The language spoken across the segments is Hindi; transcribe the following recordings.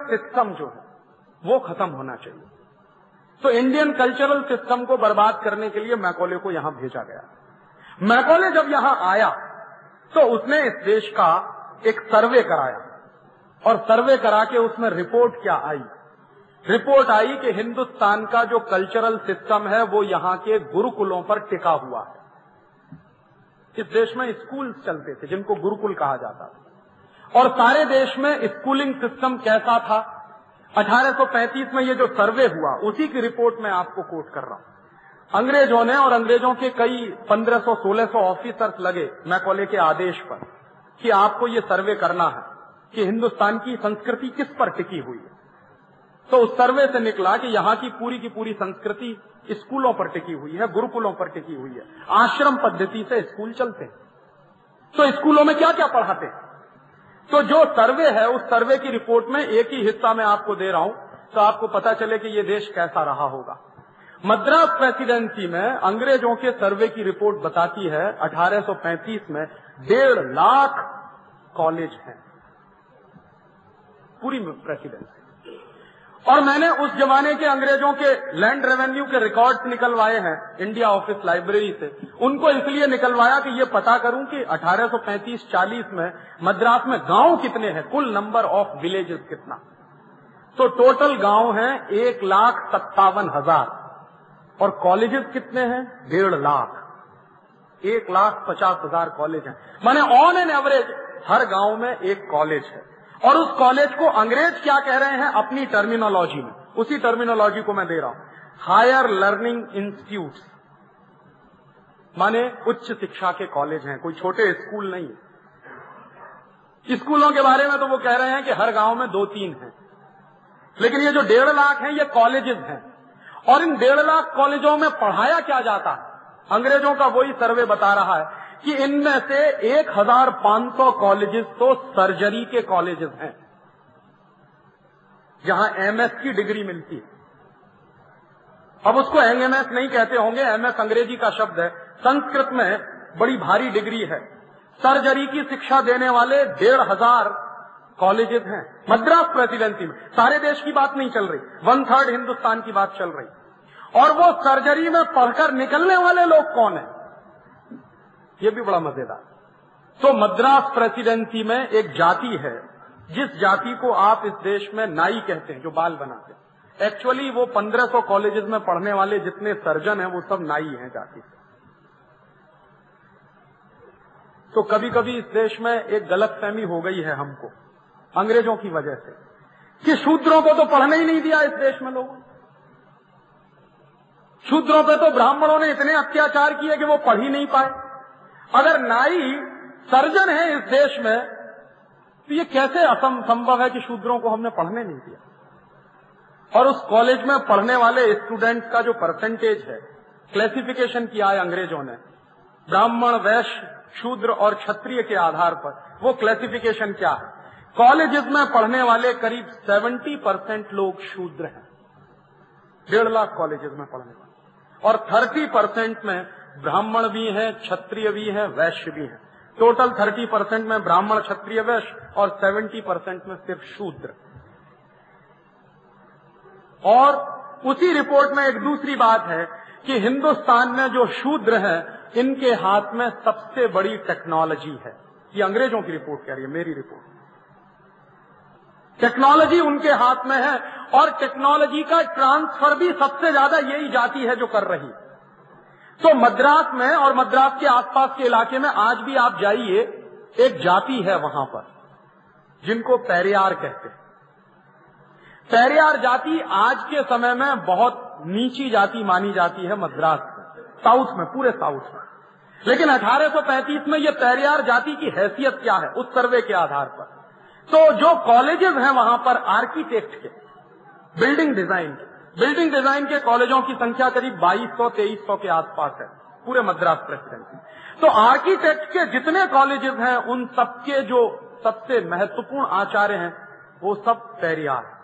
सिस्टम जो है, वो खत्म होना चाहिए। तो इंडियन कल्चरल सिस्टम को बर्बाद करने के लिए मैकोले को यहाँ भेजा गया। मैकोले जब यहाँ आया तो उसने इस देश का एक सर्वे कराया। और सर्वे करा के उसमें रिपोर्ट क्या आई? रिपोर्ट आई कि हिंदुस्तान का जो कल्चरल सिस्टम है, वो यहाँ के गुरुकुलों पर टिका हुआ है। इस देश में स्कूल चलते थे, जिनको गुरुकुल कहा जाता था। और सारे देश में स्कूलिंग सिस्टम कैसा था? 1835 में ये जो सर्वे हुआ, उसी की रिपोर्ट में आपको कोट कर रहा हूँ। अंग्रेज़ों ने और अंग्रेज़ों के कई 1500-1600 ऑफिसर्स लगे मैकोले के आदेश पर, कि आपको ये सर्वे करना है कि हिंदुस्तान की संस्कृति किस पर टिकी हुई है। तो उस सर्वे से निकला कि यहाँ की पूरी की पूरी संस्कृति स्कूलों पर टिकी हुई है, गुरुकुलों पर टिकी हुई है। आश्रम पद्धति से स्कूल चलते हैं। तो स्कूलों में क्या क्या पढ़ाते हैं? तो जो सर्वे है, उस सर्वे की रिपोर्ट में एक ही हिस्सा में आपको दे रहा हूँ तो आपको पता चले कि ये देश कैसा रहा होगा। मद्रास प्रेसिडेंसी में अंग्रेज़ों के सर्वे की रिपोर्ट बताती है 1835 में डेढ़ लाख कॉलेज हैं। पूरी प्रेसिडेंसी। और मैंने उस जमाने के अंग्रेज़ों के लैंड रेवेन्यू के रिकॉर्ड्स निकलवाए हैं इंडिया ऑफ़िस लाइब्रेरी से। उनको इसलिए निकलवाया कि ये पता करूँ कि 1835-40 में मद्रास में गाँव कितने हैं, कुल नंबर ऑफ़ विलेजेस कितना। तो टोटल गाँव हैं एक लाख सत्तावन हज़ार। और कॉलेजेस कितने हैं? डेढ़ लाख। एक लाख पचास हज़ार कॉलेज हैं। माने ऑन एन एवरेज हर गाँव में एक कॉलेज है। और उस कॉलेज को अंग्रेज़ क्या कह रहे हैं? अपनी टर्मिनोलॉजी में। उसी टर्मिनोलॉजी को मैं दे रहा हूँ। हायर लर्निंग इंस्टीट्यूट माने उच्च शिक्षा के कॉलेज हैं। कोई छोटे स्कूल नहीं स्कूलों के बारे में तो वो कह रहे हैं कि हर गाँव में दो तीन हैं। लेकिन ये जो डेढ़ लाख हैं, ये कॉलेजेस हैं। और इन डेढ़ लाख कॉलेजों में पढ़ाया क्या जाता है? अंग्रेज़ों का वही सर्वे बता रहा है। कि इनमें से 1500 कॉलेजेस तो सर्जरी के कॉलेजेस हैं, जहाँ एमएस की डिग्री मिलती है। अब उसको एमएस नहीं कहते होंगे एमएस अंग्रेज़ी का शब्द है। संस्कृत में बड़ी भारी डिग्री है। सर्जरी की शिक्षा देने वाले डेढ़ हज़ार कॉलेजेस हैं। मद्रास प्रेसिडेंसी में सारे देश की बात नहीं चल रही वन थर्ड हिंदुस्तान की बात चल रही। और वो सर्जरी में पढ़कर निकलने वाले लोग कौन है? ये भी बड़ा मज़ेदार। तो मद्रास प्रेसिडेंसी में एक जाति है, जिस जाति को आप इस देश में नाई कहते हैं, जो बाल बनाते हैं। एक्चुअली वो 1500 कॉलेजेस में पढ़ने वाले जितने सर्जन हैं, वो सब नाई हैं जाति से। तो कभी कभी इस देश में एक गलत फहमी हो गई है हमको, अंग्रेज़ों की वजह से। कि शूद्रों को तो पढ़ने ही नहीं दिया इस देश में लोगों शूद्रों पे तो ब्राह्मणों ने इतने अत्याचार किए कि वो पढ़ ही नहीं पाए। अगर नाई सर्जन है इस देश में तो ये कैसे असंभव है कि शूद्रों को हमने पढ़ने नहीं दिया? और उस कॉलेज में पढ़ने वाले स्टूडेंट्स का जो परसेंटेज है क्लासिफिकेशन किया है अंग्रेज़ों ने, ब्राह्मण, वैश्य, शूद्र और क्षत्रिय के आधार पर, वो क्लासिफिकेशन क्या है? कॉलेजेस में पढ़ने वाले करीब 70 परसेंट लोग शूद्र हैं। डेढ़ लाख कॉलेजेस में पढ़ने वाले। और 30 परसेंट में ब्राह्मण भी हैं, क्षत्रिय भी हैं, वैश्य भी हैं। टोटल 30 परसेंट में ब्राह्मण, क्षत्रिय, वैश्य और 70 परसेंट में सिर्फ़ शूद्र। और उसी रिपोर्ट में एक दूसरी बात है कि हिंदुस्तान में जो शूद्र हैं, इनके हाथ में सबसे बड़ी टेक्नोलॉजी है। ये अंग्रेज़ों की रिपोर्ट कह रही है, मेरी रिपोर्ट टेक्नोलॉजी उनके हाथ में है और टेक्नोलॉजी का ट्रांसफ़र भी सबसे ज़्यादा यही जाति है जो कर रही तो मद्रास में और मद्रास के आसपास के इलाके में आज भी आप जाइए, एक जाति है वहाँ पर, जिनको पैरियार कहते हैं। पैरियार जाति आज के समय में बहुत नीची जाति मानी जाती है मद्रास में, साउथ में, पूरे साउथ में। लेकिन 1835 में ये पैरियार जाति की हैसियत क्या है, उस सर्वे के आधार पर। तो जो कॉलेजेस हैं वहाँ पर आर्किटेक्ट के, बिल्डिंग डिज़ाइन के बिल्डिंग डिज़ाइन के कॉलेजों की संख्या करीब 2200 2300 के आसपास है, पूरे मद्रास प्रेसिडेंसी। तो आर्किटेक्ट के जितने कॉलेजेस हैं, उन सबके जो सबसे महत्वपूर्ण आचार्य हैं, वो सब पैरियार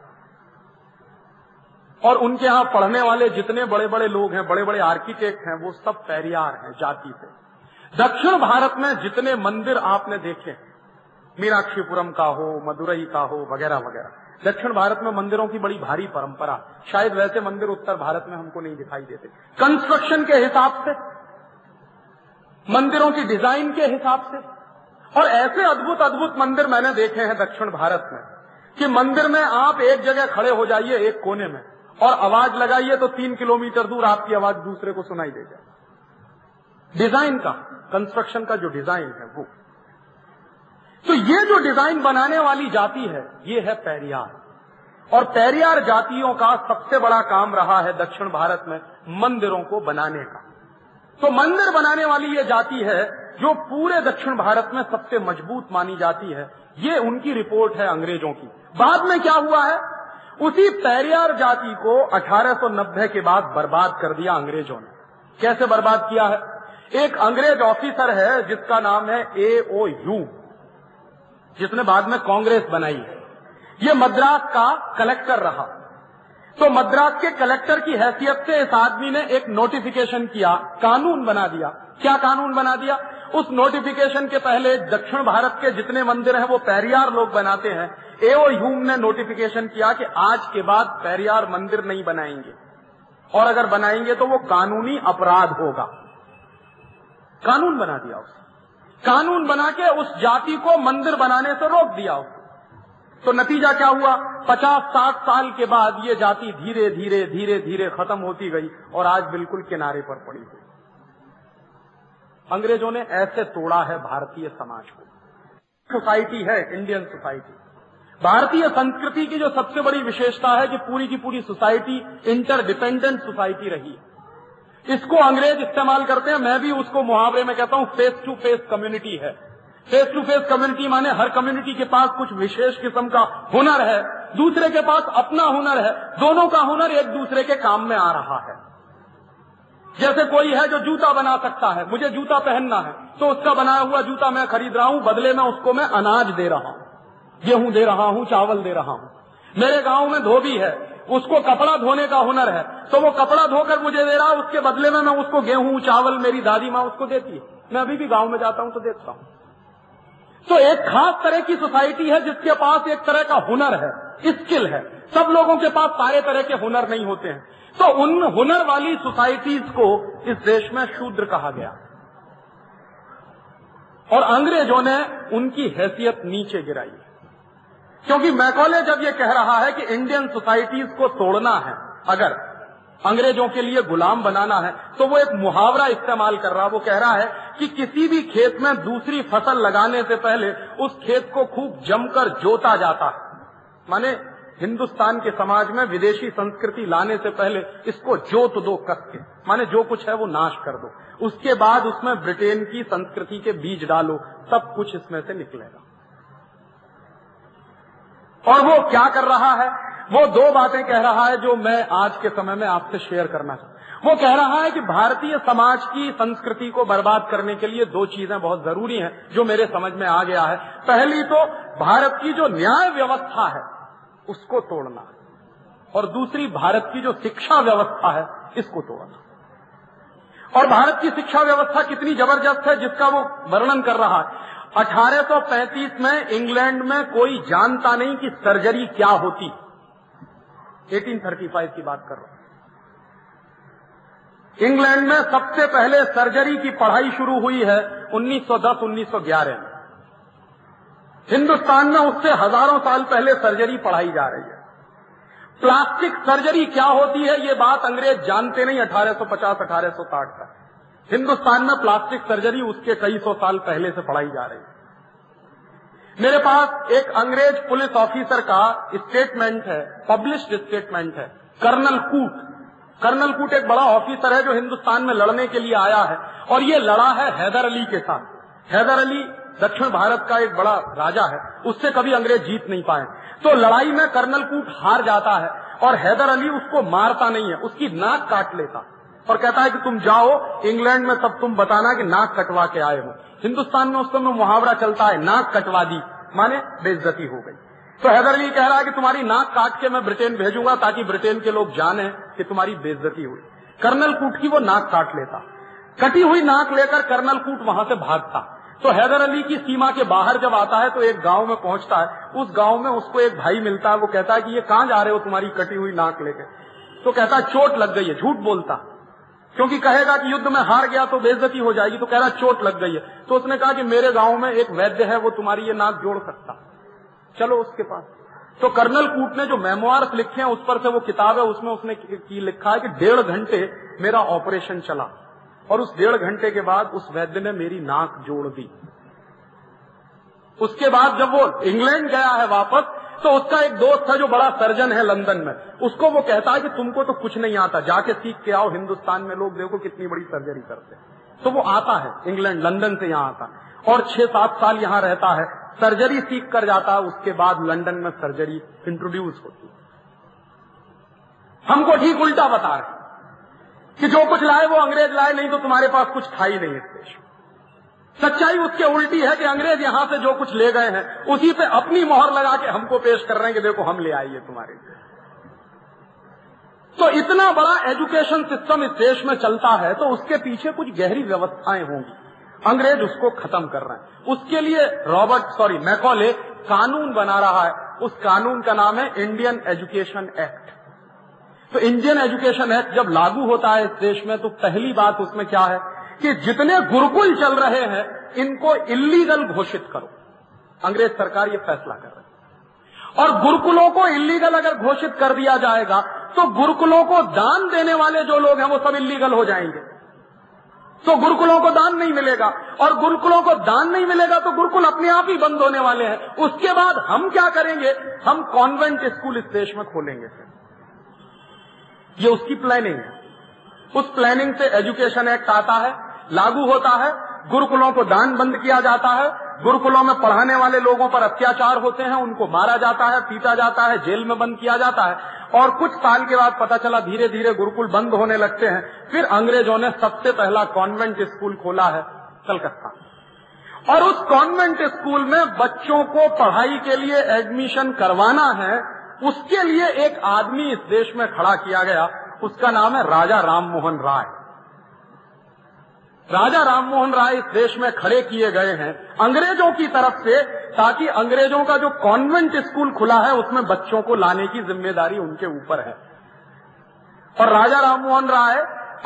और उनके यहाँ पढ़ने वाले जितने बड़े बड़े लोग हैं बड़े बड़े आर्किटेक्ट हैं, वो सब पैरियार हैं जाति से। दक्षिण भारत में जितने मंदिर आपने देखे, मीनाक्षीपुरम का हो, मदुरई का हो वगैरह वगैरह दक्षिण भारत में मंदिरों की बड़ी भारी परंपरा। शायद वैसे मंदिर उत्तर भारत में हमको नहीं दिखाई देते। कंस्ट्रक्शन के हिसाब से, मंदिरों की डिज़ाइन के हिसाब से, और ऐसे अद्भुत अद्भुत मंदिर मैंने देखे हैं दक्षिण भारत में, कि मंदिर में आप एक जगह खड़े हो जाइए एक कोने में, और आवाज़ लगाइए तो तीन किलोमीटर दूर आपकी आवाज़ दूसरे को सुनाई दे जाए। डिज़ाइन का कंस्ट्रक्शन का जो डिज़ाइन है वो। तो ये जो डिज़ाइन बनाने वाली जाति है, ये है पैरियार। और पैरियार जातियों का सबसे बड़ा काम रहा है दक्षिण भारत में मंदिरों को बनाने का। तो मंदिर बनाने वाली ये जाति है, जो पूरे दक्षिण भारत में सबसे मज़बूत मानी जाती है। ये उनकी रिपोर्ट है अंग्रेज़ों की। बाद में क्या हुआ है? उसी पैरियार जाति को 1890 के बाद बर्बाद कर दिया अंग्रेज़ों ने। कैसे बर्बाद किया है? एक अंग्रेज़ ऑफिसर है, जिसका नाम है ए ओ यू जिसने बाद में कांग्रेस बनाई है। ये मद्रास का कलेक्टर रहा। तो मद्रास के कलेक्टर की हैसियत से इस आदमी ने एक नोटिफिकेशन किया, कानून बना दिया। क्या कानून बना दिया? उस नोटिफिकेशन के पहले दक्षिण भारत के जितने मंदिर हैं, वो पैरियार लोग बनाते हैं। एओ ह्यूम ने नोटिफिकेशन किया कि आज के बाद पैरियार मंदिर नहीं बनाएँगे। और अगर बनाएँगे तो वो कानूनी अपराध होगा। कानून बना दिया उसने। कानून बना के उस जाति को मंदिर बनाने से रोक दिया उसने तो नतीजा क्या हुआ? पचास साठ साल के बाद ये जाति धीरे धीरे धीरे धीरे खत्म होती गई और आज बिल्कुल किनारे पर पड़ी हुई। अंग्रेज़ों ने ऐसे तोड़ा है भारतीय समाज को। सोसाइटी है, इंडियन सोसाइटी। भारतीय संस्कृति की जो सबसे बड़ी विशेषता है कि पूरी की पूरी सोसाइटी इंटरडिपेंडेंट सोसाइटी रही है। इसको अंग्रेज़ इस्तेमाल करते हैं, मैं भी उसको मुहावरे में कहता हूँ फेस टू फेस कम्युनिटी है। फेस टू फेस कम्युनिटी माने हर कम्युनिटी के पास कुछ विशेष किस्म का हुनर है, दूसरे के पास अपना हुनर है, दोनों का हुनर एक दूसरे के काम में आ रहा है। जैसे कोई है जो जूता बना सकता है, मुझे जूता पहनना है तो उसका बनाया हुआ जूता मैं खरीद रहा हूँ, बदले में उसको मैं अनाज दे रहा हूँ, गेहूँ दे रहा हूँ, चावल दे रहा हूँ। मेरे गाँव में धोबी है उसको कपड़ा धोने का हुनर है। तो वो कपड़ा धोकर मुझे दे रहा, उसके बदले में मैं उसको गेहूँ, चावल, मेरी दादी माँ उसको देती है। मैं अभी भी गाँव में जाता हूँ तो देखता हूँ। तो एक खास तरह की सोसाइटी है जिसके पास एक तरह का हुनर है, स्किल है। सब लोगों के पास सारे तरह के हुनर नहीं होते हैं। तो उन हुनर वाली सोसाइटीज को इस देश में शूद्र कहा गया। और अंग्रेज़ों ने उनकी हैसियत नीचे गिराई। क्योंकि मैकॉले जब ये कह रहा है कि इंडियन सोसाइटीज को तोड़ना है, अगर अंग्रेज़ों के लिए गुलाम बनाना है तो वो एक मुहावरा इस्तेमाल कर रहा वो कह रहा है कि किसी भी खेत में दूसरी फ़सल लगाने से पहले उस खेत को खूब जमकर जोता जाता है। माने हिंदुस्तान के समाज में विदेशी संस्कृति लाने से पहले इसको जोत दो कस के। माने जो कुछ है वो नाश कर दो। उसके बाद उसमें ब्रिटेन की संस्कृति के बीज डालो, सब कुछ इसमें से निकलेगा। और वो क्या कर रहा है? वो दो बातें कह रहा है जो मैं आज के समय में आपसे शेयर करना चाहता वो कह रहा है कि भारतीय समाज की संस्कृति को बर्बाद करने के लिए दो चीज़ें बहुत ज़रूरी हैं, जो मेरे समझ में आ गया है। पहली तो भारत की जो न्याय व्यवस्था है, उसको तोड़ना। और दूसरी, भारत की जो शिक्षा व्यवस्था है, इसको तोड़ना। और भारत की शिक्षा व्यवस्था कितनी ज़बरदस्त है, जिसका वो वर्णन कर रहा है। 1835 में इंग्लैंड में कोई जानता नहीं कि सर्जरी क्या होती। 1835 की बात कर रहा हूँ। इंग्लैंड में सबसे पहले सर्जरी की पढ़ाई शुरू हुई है 1910-1911 में। हिंदुस्तान में उससे हज़ारों साल पहले सर्जरी पढ़ाई जा रही है। प्लास्टिक सर्जरी क्या होती है, ये बात अंग्रेज़ जानते नहीं 1850-1860 का। हिंदुस्तान में प्लास्टिक सर्जरी उसके कई सौ साल पहले से पढ़ाई जा रही है। मेरे पास एक अंग्रेज़ पुलिस ऑफिसर का स्टेटमेंट है, पब्लिश्ड स्टेटमेंट है, कर्नल कूट। कर्नल कूट एक बड़ा ऑफिसर है जो हिंदुस्तान में लड़ने के लिए आया है और ये लड़ा है हैदर अली के साथ। हैदर अली दक्षिण भारत का एक बड़ा राजा है, उससे कभी अंग्रेज़ जीत नहीं पाए। तो लड़ाई में कर्नल कूट हार जाता है और हैदर अली उसको मारता नहीं है, उसकी नाक काट लेता। और कहता है कि तुम जाओ, इंग्लैंड में तब तुम बताना कि नाक कटवा के आए हो। हिंदुस्तान में उस समय मुहावरा चलता है, नाक कटवा दी, माने बेइज्जती हो गई। तो हैदर अली कह रहा है कि तुम्हारी नाक काट के मैं ब्रिटेन भेजूँगा ताकि ब्रिटेन के लोग जाने कि तुम्हारी बेइज्जती हुई। कर्नल कूट की वो नाक काट लेता। कटी हुई नाक लेकर कर्नल कूट वहाँ से भागता। तो हैदर अली की सीमा के बाहर जब आता है तो एक गाँव में पहुँचता है। उस गाँव में उसको एक भाई मिलता है, वो कहता है कि ये कहाँ जा रहे हो तुम्हारी कटी हुई नाक लेकर? तो कहता है, चोट लग गई है, झूठ बोलता। क्योंकि कहेगा कि युद्ध में हार गया तो बेजती हो जाएगी तो कह रहा चोट लग गई है। तो उसने कहा कि मेरे गाँव में एक वैद्य है, वो तुम्हारी ये नाक जोड़ सकता। चलो उसके पास। तो कर्नल कूट ने जो मेमोआर्स लिखे हैं, उस पर से वो किताब है, उसमें उसने की लिखा है कि डेढ़ घंटे मेरा ऑपरेशन चला। और उस डेढ़ घंटे के बाद उस वैद्य ने मेरी नाक जोड़ दी। उसके बाद जब वो इंग्लैंड गया है वापस तो उसका एक दोस्त है जो बड़ा सर्जन है लंदन में। उसको वो कहता है कि तुमको तो कुछ नहीं आता। जाके सीख के आओ, हिंदुस्तान में लोग देखो कितनी बड़ी सर्जरी करते तो वो आता है, इंग्लैंड, लंदन से यहाँ आता है। और छह सात साल यहाँ रहता है। सर्जरी सीख कर जाता है, उसके बाद लंदन में सर्जरी इंट्रोड्यूस होती है। हमको ठीक उल्टा बता रहे कि जो कुछ लाए वो अंग्रेज़ लाए, नहीं तो तुम्हारे पास कुछ था ही नहीं इस देश सच्चाई उसके उल्टी है कि अंग्रेज़ यहाँ से जो कुछ ले गए हैं, उसी पे अपनी मोहर लगा के हमको पेश कर रहे हैं कि देखो, हम ले आइए तुम्हारे लिए। तो इतना बड़ा एजुकेशन सिस्टम इस देश में चलता है तो उसके पीछे कुछ गहरी व्यवस्थाएँ होंगी। अंग्रेज़ उसको खत्म कर रहे हैं। उसके लिए रॉबर्ट, सॉरी, मैकॉले कानून बना रहा है। उस कानून का नाम है इंडियन एजुकेशन एक्ट। तो इंडियन एजुकेशन एक्ट जब लागू होता है इस देश में तो पहली बात उसमें क्या है? कि जितने गुरुकुल चल रहे हैं, इनको इलीगल घोषित करो। अंग्रेज़ सरकार ये फैसला कर रही है। और गुरुकुलों को इलीगल अगर घोषित कर दिया जाएगा तो गुरुकुलों को दान देने वाले जो लोग हैं, वो सब इलीगल हो जाएँगे। तो गुरुकुलों को दान नहीं मिलेगा। और गुरुकुलों को दान नहीं मिलेगा तो गुरुकुल अपने आप ही बंद होने वाले हैं। उसके बाद हम क्या करेंगे? हम कॉन्वेंट स्कूल इस देश में खोलेंगे। ये उसकी प्लानिंग है। उस प्लानिंग से एजुकेशन एक्ट आता है। लागू होता है, गुरुकुलों को दान बंद किया जाता है, गुरुकुलों में पढ़ाने वाले लोगों पर अत्याचार होते हैं, उनको मारा जाता है, पीटा जाता है, जेल में बंद किया जाता है, और कुछ साल के बाद पता चला धीरे धीरे गुरुकुल बंद होने लगते हैं। फिर अंग्रेज़ों ने सबसे पहला कॉन्वेंट स्कूल खोला है कलकत्ता। और उस कॉन्वेंट स्कूल में बच्चों को पढ़ाई के लिए एडमिशन करवाना है, उसके लिए एक आदमी इस देश में खड़ा किया गया, उसका नाम है राजा राममोहन राय। राजा राममोहन राय इस देश में खड़े किए गए हैं, अंग्रेज़ों की तरफ़ से, ताकि अंग्रेज़ों का जो कॉन्वेंट स्कूल खुला है, उसमें बच्चों को लाने की ज़िम्मेदारी उनके ऊपर है। और राजा राममोहन राय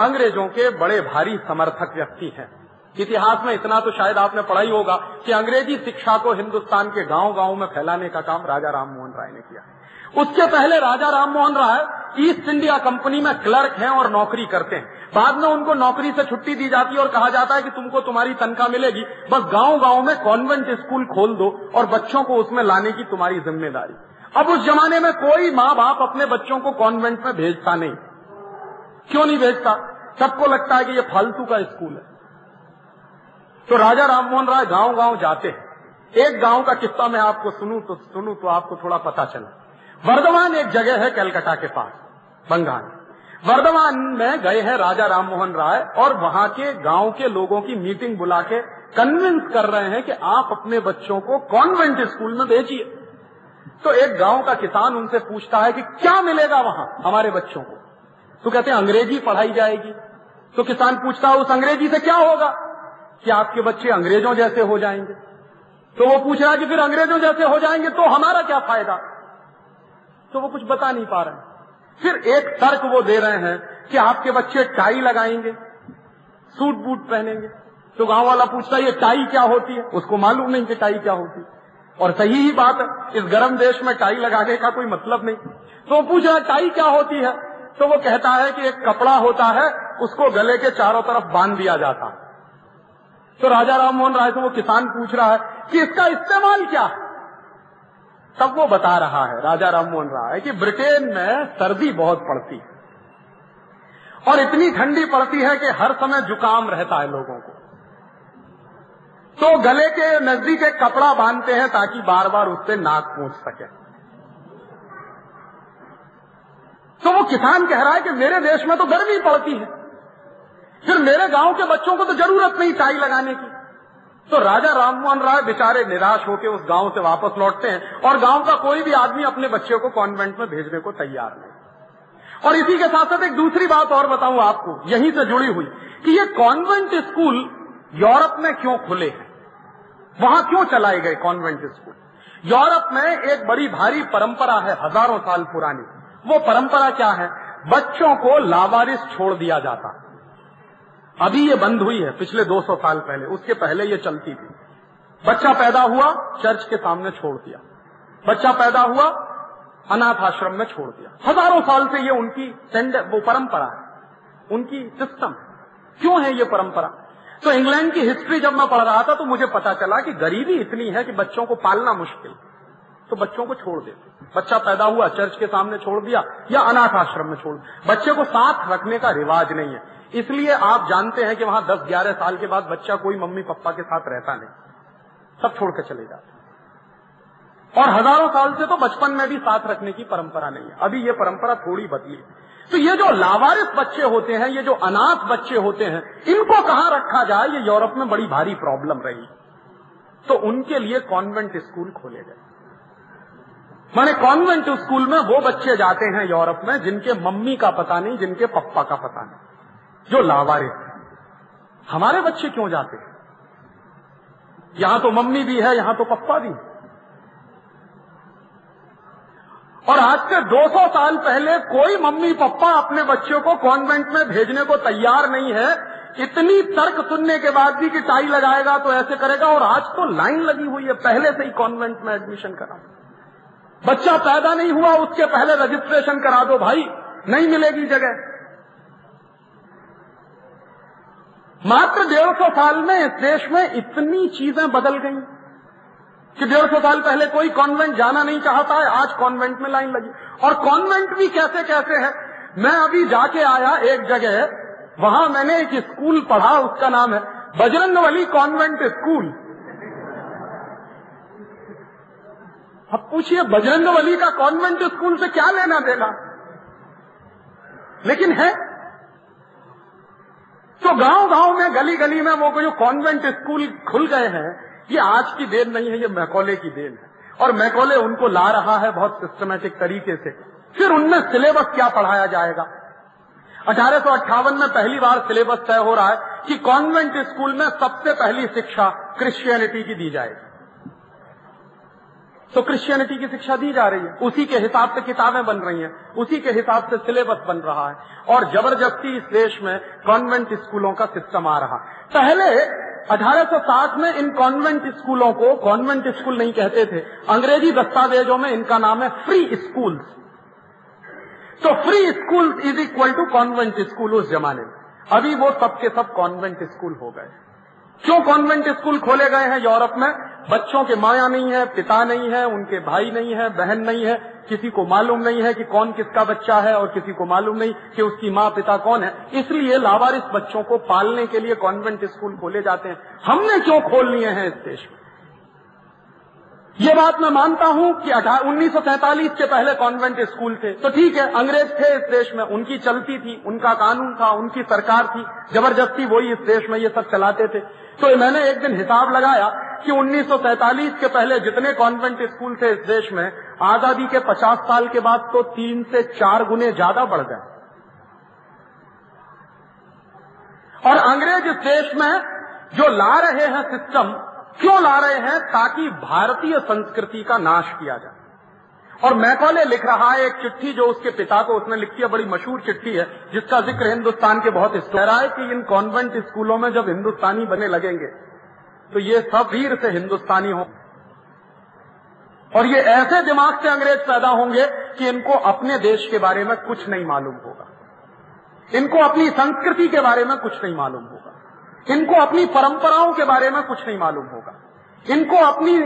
अंग्रेज़ों के बड़े भारी समर्थक व्यक्ति हैं। इतिहास में इतना तो शायद आपने पढ़ा ही होगा कि अंग्रेज़ी शिक्षा को हिंदुस्तान के गाँव गाँव में फैलाने का काम राजा राममोहन राय ने किया। उसके पहले Raja Rammohan Roy East India Company में क्लर्क हैं और नौकरी करते हैं। बाद में उनको नौकरी से छुट्टी दी जाती है और कहा जाता है कि तुमको तुम्हारी तनख्वाह मिलेगी। बस गाँव गाँव में कॉन्वेंट स्कूल खोल दो और बच्चों को उसमें लाने की तुम्हारी ज़िम्मेदारी। अब उस जमाने में कोई माँ बाप अपने बच्चों को कॉन्वेंट में भेजता नहीं। क्यों नहीं भेजता? सबको लगता है कि ये फालतू का स्कूल है। तो राजा राममोहन राय गाँव गाँव जाते हैं। एक गाँव का किस्सा मैं आपको सुनू तो सुनू तो आपको थोड़ा पता चला। वर्धमान एक जगह है कलकत्ता के पास, बंगाल। वर्धमान में गए हैं राजा राममोहन राय और वहाँ के गाँव के लोगों की मीटिंग बुला के कन्विंस कर रहे हैं कि आप अपने बच्चों को कॉन्वेंट स्कूल में भेजिए। तो एक गाँव का किसान उनसे पूछता है कि क्या मिलेगा वहाँ हमारे बच्चों को? तो कहते हैं, अंग्रेज़ी पढ़ाई जाएगी। तो किसान पूछता है, उस अंग्रेज़ी से क्या होगा? कि आपके बच्चे अंग्रेज़ों जैसे हो जाएँगे। तो वो पूछ रहा है कि फिर अंग्रेज़ों जैसे हो जाएँगे तो हमारा क्या फ़ायदा? तो वो कुछ बता नहीं पा रहे फिर एक तर्क वो दे रहे हैं कि आपके बच्चे टाई लगाएँगे, सूट बूट पहनेंगे। तो गाँव वाला पूछता है, ये टाई क्या होती है? उसको मालूम नहीं कि टाई क्या होती। है और सही ही बात है, इस गर्म देश में टाई लगाने का कोई मतलब नहीं। तो वो पूछ रहा टाई क्या होती है? तो वो कहता है कि एक कपड़ा होता है, उसको गले के चारों तरफ़ बाँध दिया जाता है। तो राजा राम मोहन राय से वो किसान पूछ रहा है कि इसका इस्तेमाल क्या है? तब वो बता रहा है, राजा राम राममोहन राय, कि ब्रिटेन में सर्दी बहुत पड़ती है। और इतनी ठंडी पड़ती है कि हर समय जुकाम रहता है लोगों को। तो गले के नज़दीक एक कपड़ा बांधते हैं ताकि बार बार उससे नाक पूछ सके। तो वो किसान कह रहा है कि मेरे देश में तो गर्मी पड़ती है। फिर मेरे गाँव के बच्चों को तो ज़रूरत नहीं टाई लगाने की। तो राजा राममोहन राय बेचारे निराश होकर उस गाँव से वापस लौटते हैं और गाँव का कोई भी आदमी अपने बच्चे को कॉन्वेंट में भेजने को तैयार नहीं। और इसी के साथ साथ एक दूसरी बात और बताऊँ आपको, यहीं से जुड़ी हुई, कि ये कॉन्वेंट स्कूल यूरोप में क्यों खुले हैं? वहाँ क्यों चलाए गए कॉन्वेंट स्कूल? यूरोप में एक बड़ी भारी परंपरा है, हज़ारों साल पुरानी। वो परंपरा क्या है? बच्चों को लावारिस छोड़ दिया जाता अभी ये बंद हुई है, पिछले 200 साल पहले, उसके पहले ये चलती थी। बच्चा पैदा हुआ, चर्च के सामने छोड़ दिया। बच्चा पैदा हुआ, अनाथ आश्रम में छोड़ दिया। हज़ारों साल से ये उनकी टेंडर वो परंपरा है, उनकी सिस्टम क्यों है ये परंपरा? तो इंग्लैंड की हिस्ट्री जब मैं पढ़ रहा था तो मुझे पता चला कि गरीबी इतनी है कि बच्चों को पालना मुश्किल तो बच्चों को छोड़ देते बच्चा पैदा हुआ, चर्च के सामने छोड़ दिया, या अनाथ आश्रम में छोड़ दिया। बच्चे को साथ रखने का रिवाज नहीं है। इसलिए आप जानते हैं कि वहाँ दस ग्यारह साल के बाद बच्चा कोई मम्मी पापा के साथ रहता नहीं। सब छोड़कर चले जाते और हज़ारों साल से तो बचपन में भी साथ रखने की परंपरा नहीं है। अभी ये परंपरा थोड़ी बदली तो ये जो लावारिस बच्चे होते हैं, ये जो अनाथ बच्चे होते हैं, इनको कहाँ रखा जाए? ये यूरोप में बड़ी भारी प्रॉब्लम रही। तो उनके लिए कॉन्वेंट स्कूल खोले गए। माने कॉन्वेंट स्कूल में वो बच्चे जाते हैं यूरोप में जिनके मम्मी का पता नहीं, जिनके पप्पा का पता नहीं। जो लावारिस है। हमारे बच्चे क्यों जाते हैं? यहाँ तो मम्मी भी है, यहाँ तो पप्पा भी। और आज से 200 साल पहले कोई मम्मी पप्पा अपने बच्चों को कॉन्वेंट में भेजने को तैयार नहीं है। इतनी तर्क सुनने के बाद भी कि टाई लगाएगा तो ऐसे करेगा, और आज तो लाइन लगी हुई है, पहले से ही कॉन्वेंट में एडमिशन करा। बच्चा पैदा नहीं हुआ, उसके पहले रजिस्ट्रेशन करा दो भाई, नहीं मिलेगी जगह। मात्र डेढ़ सौ साल में इस देश में इतनी चीज़ें बदल गई कि डेढ़ सौ साल पहले कोई कॉन्वेंट जाना नहीं चाहता है, आज कॉन्वेंट में लाइन लगी। और कॉन्वेंट भी कैसे कैसे है? मैं अभी जाके आया एक जगह, वहाँ मैंने एक स्कूल पढ़ा, उसका नाम है बजरंग वली कॉन्वेंट स्कूल। अब पूछिए बजरंग वली का कॉन्वेंट स्कूल से क्या लेना देना? लेकिन है तो गाँव गाँव में गली गली में वो जो कॉन्वेंट स्कूल खुल गए हैं, ये आज की देन नहीं है, ये मैकौले की देन है। और मैकौले उनको ला रहा है बहुत सिस्टमेटिक तरीके से। फिर उनमें सिलेबस क्या पढ़ाया जाएगा? अठारह में पहली बार सिलेबस तय हो रहा है कि कॉन्वेंट स्कूल में सबसे पहली शिक्षा क्रिश्चियनिटी की दी जाएगी। तो क्रिश्चियनिटी की शिक्षा दी जा रही है। उसी के हिसाब से किताबें बन रही हैं। उसी के हिसाब से सिलेबस बन रहा है। और ज़बरदस्ती इस देश में कॉन्वेंट स्कूलों का सिस्टम आ रहा। पहले 1860 में इन कॉन्वेंट स्कूलों को कॉन्वेंट स्कूल नहीं कहते थे। अंग्रेज़ी दस्तावेजों में इनका नाम है फ्री स्कूल तो free school is equal to convent school उस जमाने में। अभी वो सबके सब कॉन्वेंट स्कूल हो गए। क्यों कॉन्वेंट स्कूल खोले गए हैं यूरोप में? बच्चों के माया नहीं है, पिता नहीं है, उनके भाई नहीं है, बहन नहीं है, किसी को मालूम नहीं है कि कौन किसका बच्चा है और किसी को मालूम नहीं कि उसकी माँ पिता कौन है। इसलिए लावारिस बच्चों को पालने के लिए कॉन्वेंट स्कूल खोले जाते हैं। हमने क्यों खोल लिए हैं इस देश में? ये बात मैं मानता हूँ कि उन्नीस के पहले कॉन्वेंट स्कूल थे। तो ठीक है, अंग्रेज़ थे इस देश में, उनकी चलती थी, उनका कानून था, उनकी सरकार थी, ज़बरदस्ती वही इस देश में ये सब चलाते थे। तो मैंने एक दिन हिसाब लगाया कि 1947 के पहले जितने कॉन्वेंट स्कूल थे इस देश में, आज़ादी के 50 साल के बाद तो तीन से चार गुने ज़्यादा बढ़ गए। और अंग्रेज़ इस देश में जो ला रहे हैं सिस्टम क्यों ला रहे हैं ताकि भारतीय संस्कृति का नाश किया जाए? और मैकॉले लिख रहा है एक चिट्ठी जो उसके पिता को उसने लिखी है, बड़ी मशहूर चिट्ठी है, जिसका ज़िक्र हिंदुस्तान के बहुत कह रहा है, कि इन कॉन्वेंट स्कूलों में जब हिंदुस्तानी बने लगेंगे तो ये सब वीर से हिंदुस्तानी हो। और ये ऐसे दिमाग से अंग्रेज़ पैदा होंगे कि इनको अपने देश के बारे में कुछ नहीं मालूम होगा। इनको अपनी संस्कृति के बारे में कुछ नहीं मालूम होगा। इनको अपनी परंपराओं के बारे में कुछ नहीं मालूम होगा। इनको अपनी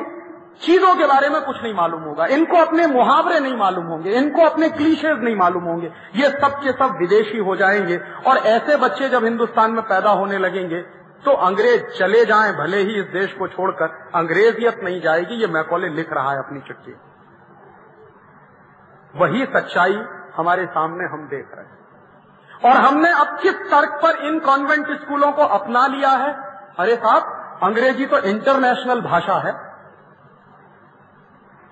चीज़ों के बारे में कुछ नहीं मालूम होगा। इनको अपने मुहावरे नहीं मालूम होंगे। इनको अपने क्लीशेज नहीं मालूम होंगे। ये सब के सब विदेशी हो जाएँगे और ऐसे बच्चे जब हिंदुस्तान में पैदा होने लगेंगे तो अंग्रेज़ चले जाएँ भले ही इस देश को छोड़कर। अंग्रेजियत नहीं जाएगी, ये मैकॉले लिख रहा है अपनी चिट्ठी। वही सच्चाई हमारे सामने हम देख रहे हैं। और हमने अब किस तर्क पर इन कॉन्वेंट स्कूलों को अपना लिया है। अरे साहब, अंग्रेज़ी तो इंटरनेशनल भाषा है।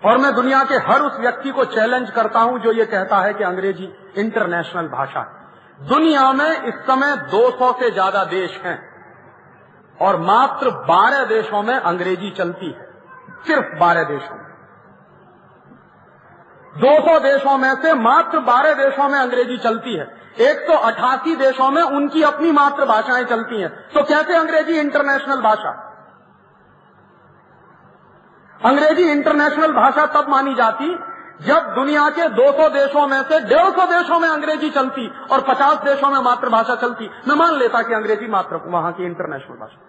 और मैं दुनिया के हर उस व्यक्ति को चैलेंज करता हूँ जो ये कहता है कि अंग्रेज़ी इंटरनेशनल भाषा है। दुनिया में इस समय 200 से ज़्यादा देश हैं और मात्र 12 देशों में अंग्रेज़ी चलती है। सिर्फ़ 12 देशों में। 200 देशों में से मात्र 12 देशों में अंग्रेज़ी चलती है। एक सौ अठासी देशों में उनकी अपनी मातृभाषाएँ चलती हैं। तो कैसे अंग्रेज़ी इंटरनेशनल भाषा? अंग्रेज़ी इंटरनेशनल भाषा तब मानी जाती जब दुनिया के 200 देशों में से 150 देशों में अंग्रेज़ी चलती और 50 देशों में मातृभाषा चलती। मैं मान लेता कि अंग्रेज़ी मात्र, वहाँ की इंटरनेशनल भाषा।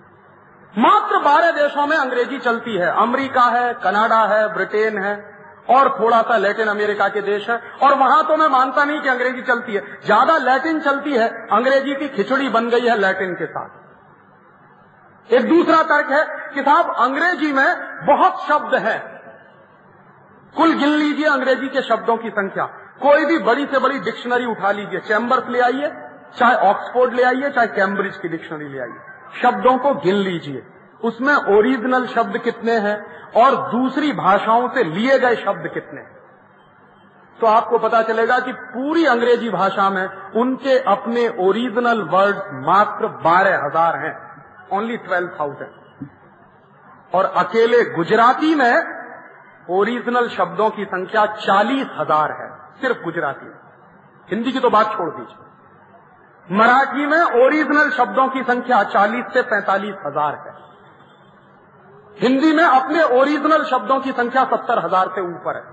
मात्र 12 देशों में अंग्रेज़ी चलती है। अमेरिका है, कनाडा है, ब्रिटेन है। और थोड़ा सा लैटिन अमेरिका के देश है, और वहाँ तो मैं मानता नहीं कि अंग्रेज़ी चलती है। ज़्यादा लैटिन चलती है, अंग्रेज़ी की खिचड़ी बन गई है लैटिन के साथ। एक दूसरा तर्क है कि साहब, अंग्रेज़ी में बहुत शब्द है। कुल गिन लीजिए अंग्रेज़ी के शब्दों की संख्या। कोई भी बड़ी से बड़ी डिक्शनरी उठा लीजिए। चैम्बर्स ले आइए, चाहे ऑक्सफोर्ड ले आइए, चाहे कैम्ब्रिज की डिक्शनरी ले आइए। शब्दों को गिन लीजिए। उसमें ओरिजिनल शब्द कितने हैं और दूसरी भाषाओं से लिए गए शब्द कितने हैं? तो आपको पता चलेगा कि पूरी अंग्रेज़ी भाषा में उनके अपने ओरिजिनल वर्ड मात्र बारह हज़ार हैं। ओनली ट्वेल्व थाउज़ेंड और अकेले गुजराती में ओरिजिनल शब्दों की संख्या चालीस हज़ार है, सिर्फ़ गुजराती में। हिंदी की तो बात छोड़ दीजिए। मराठी में ओरिजिनल शब्दों की संख्या चालीस से पैंतालीस हज़ार है। हिंदी में अपने ओरिजिनल शब्दों की संख्या सत्तर हज़ार से ऊपर है।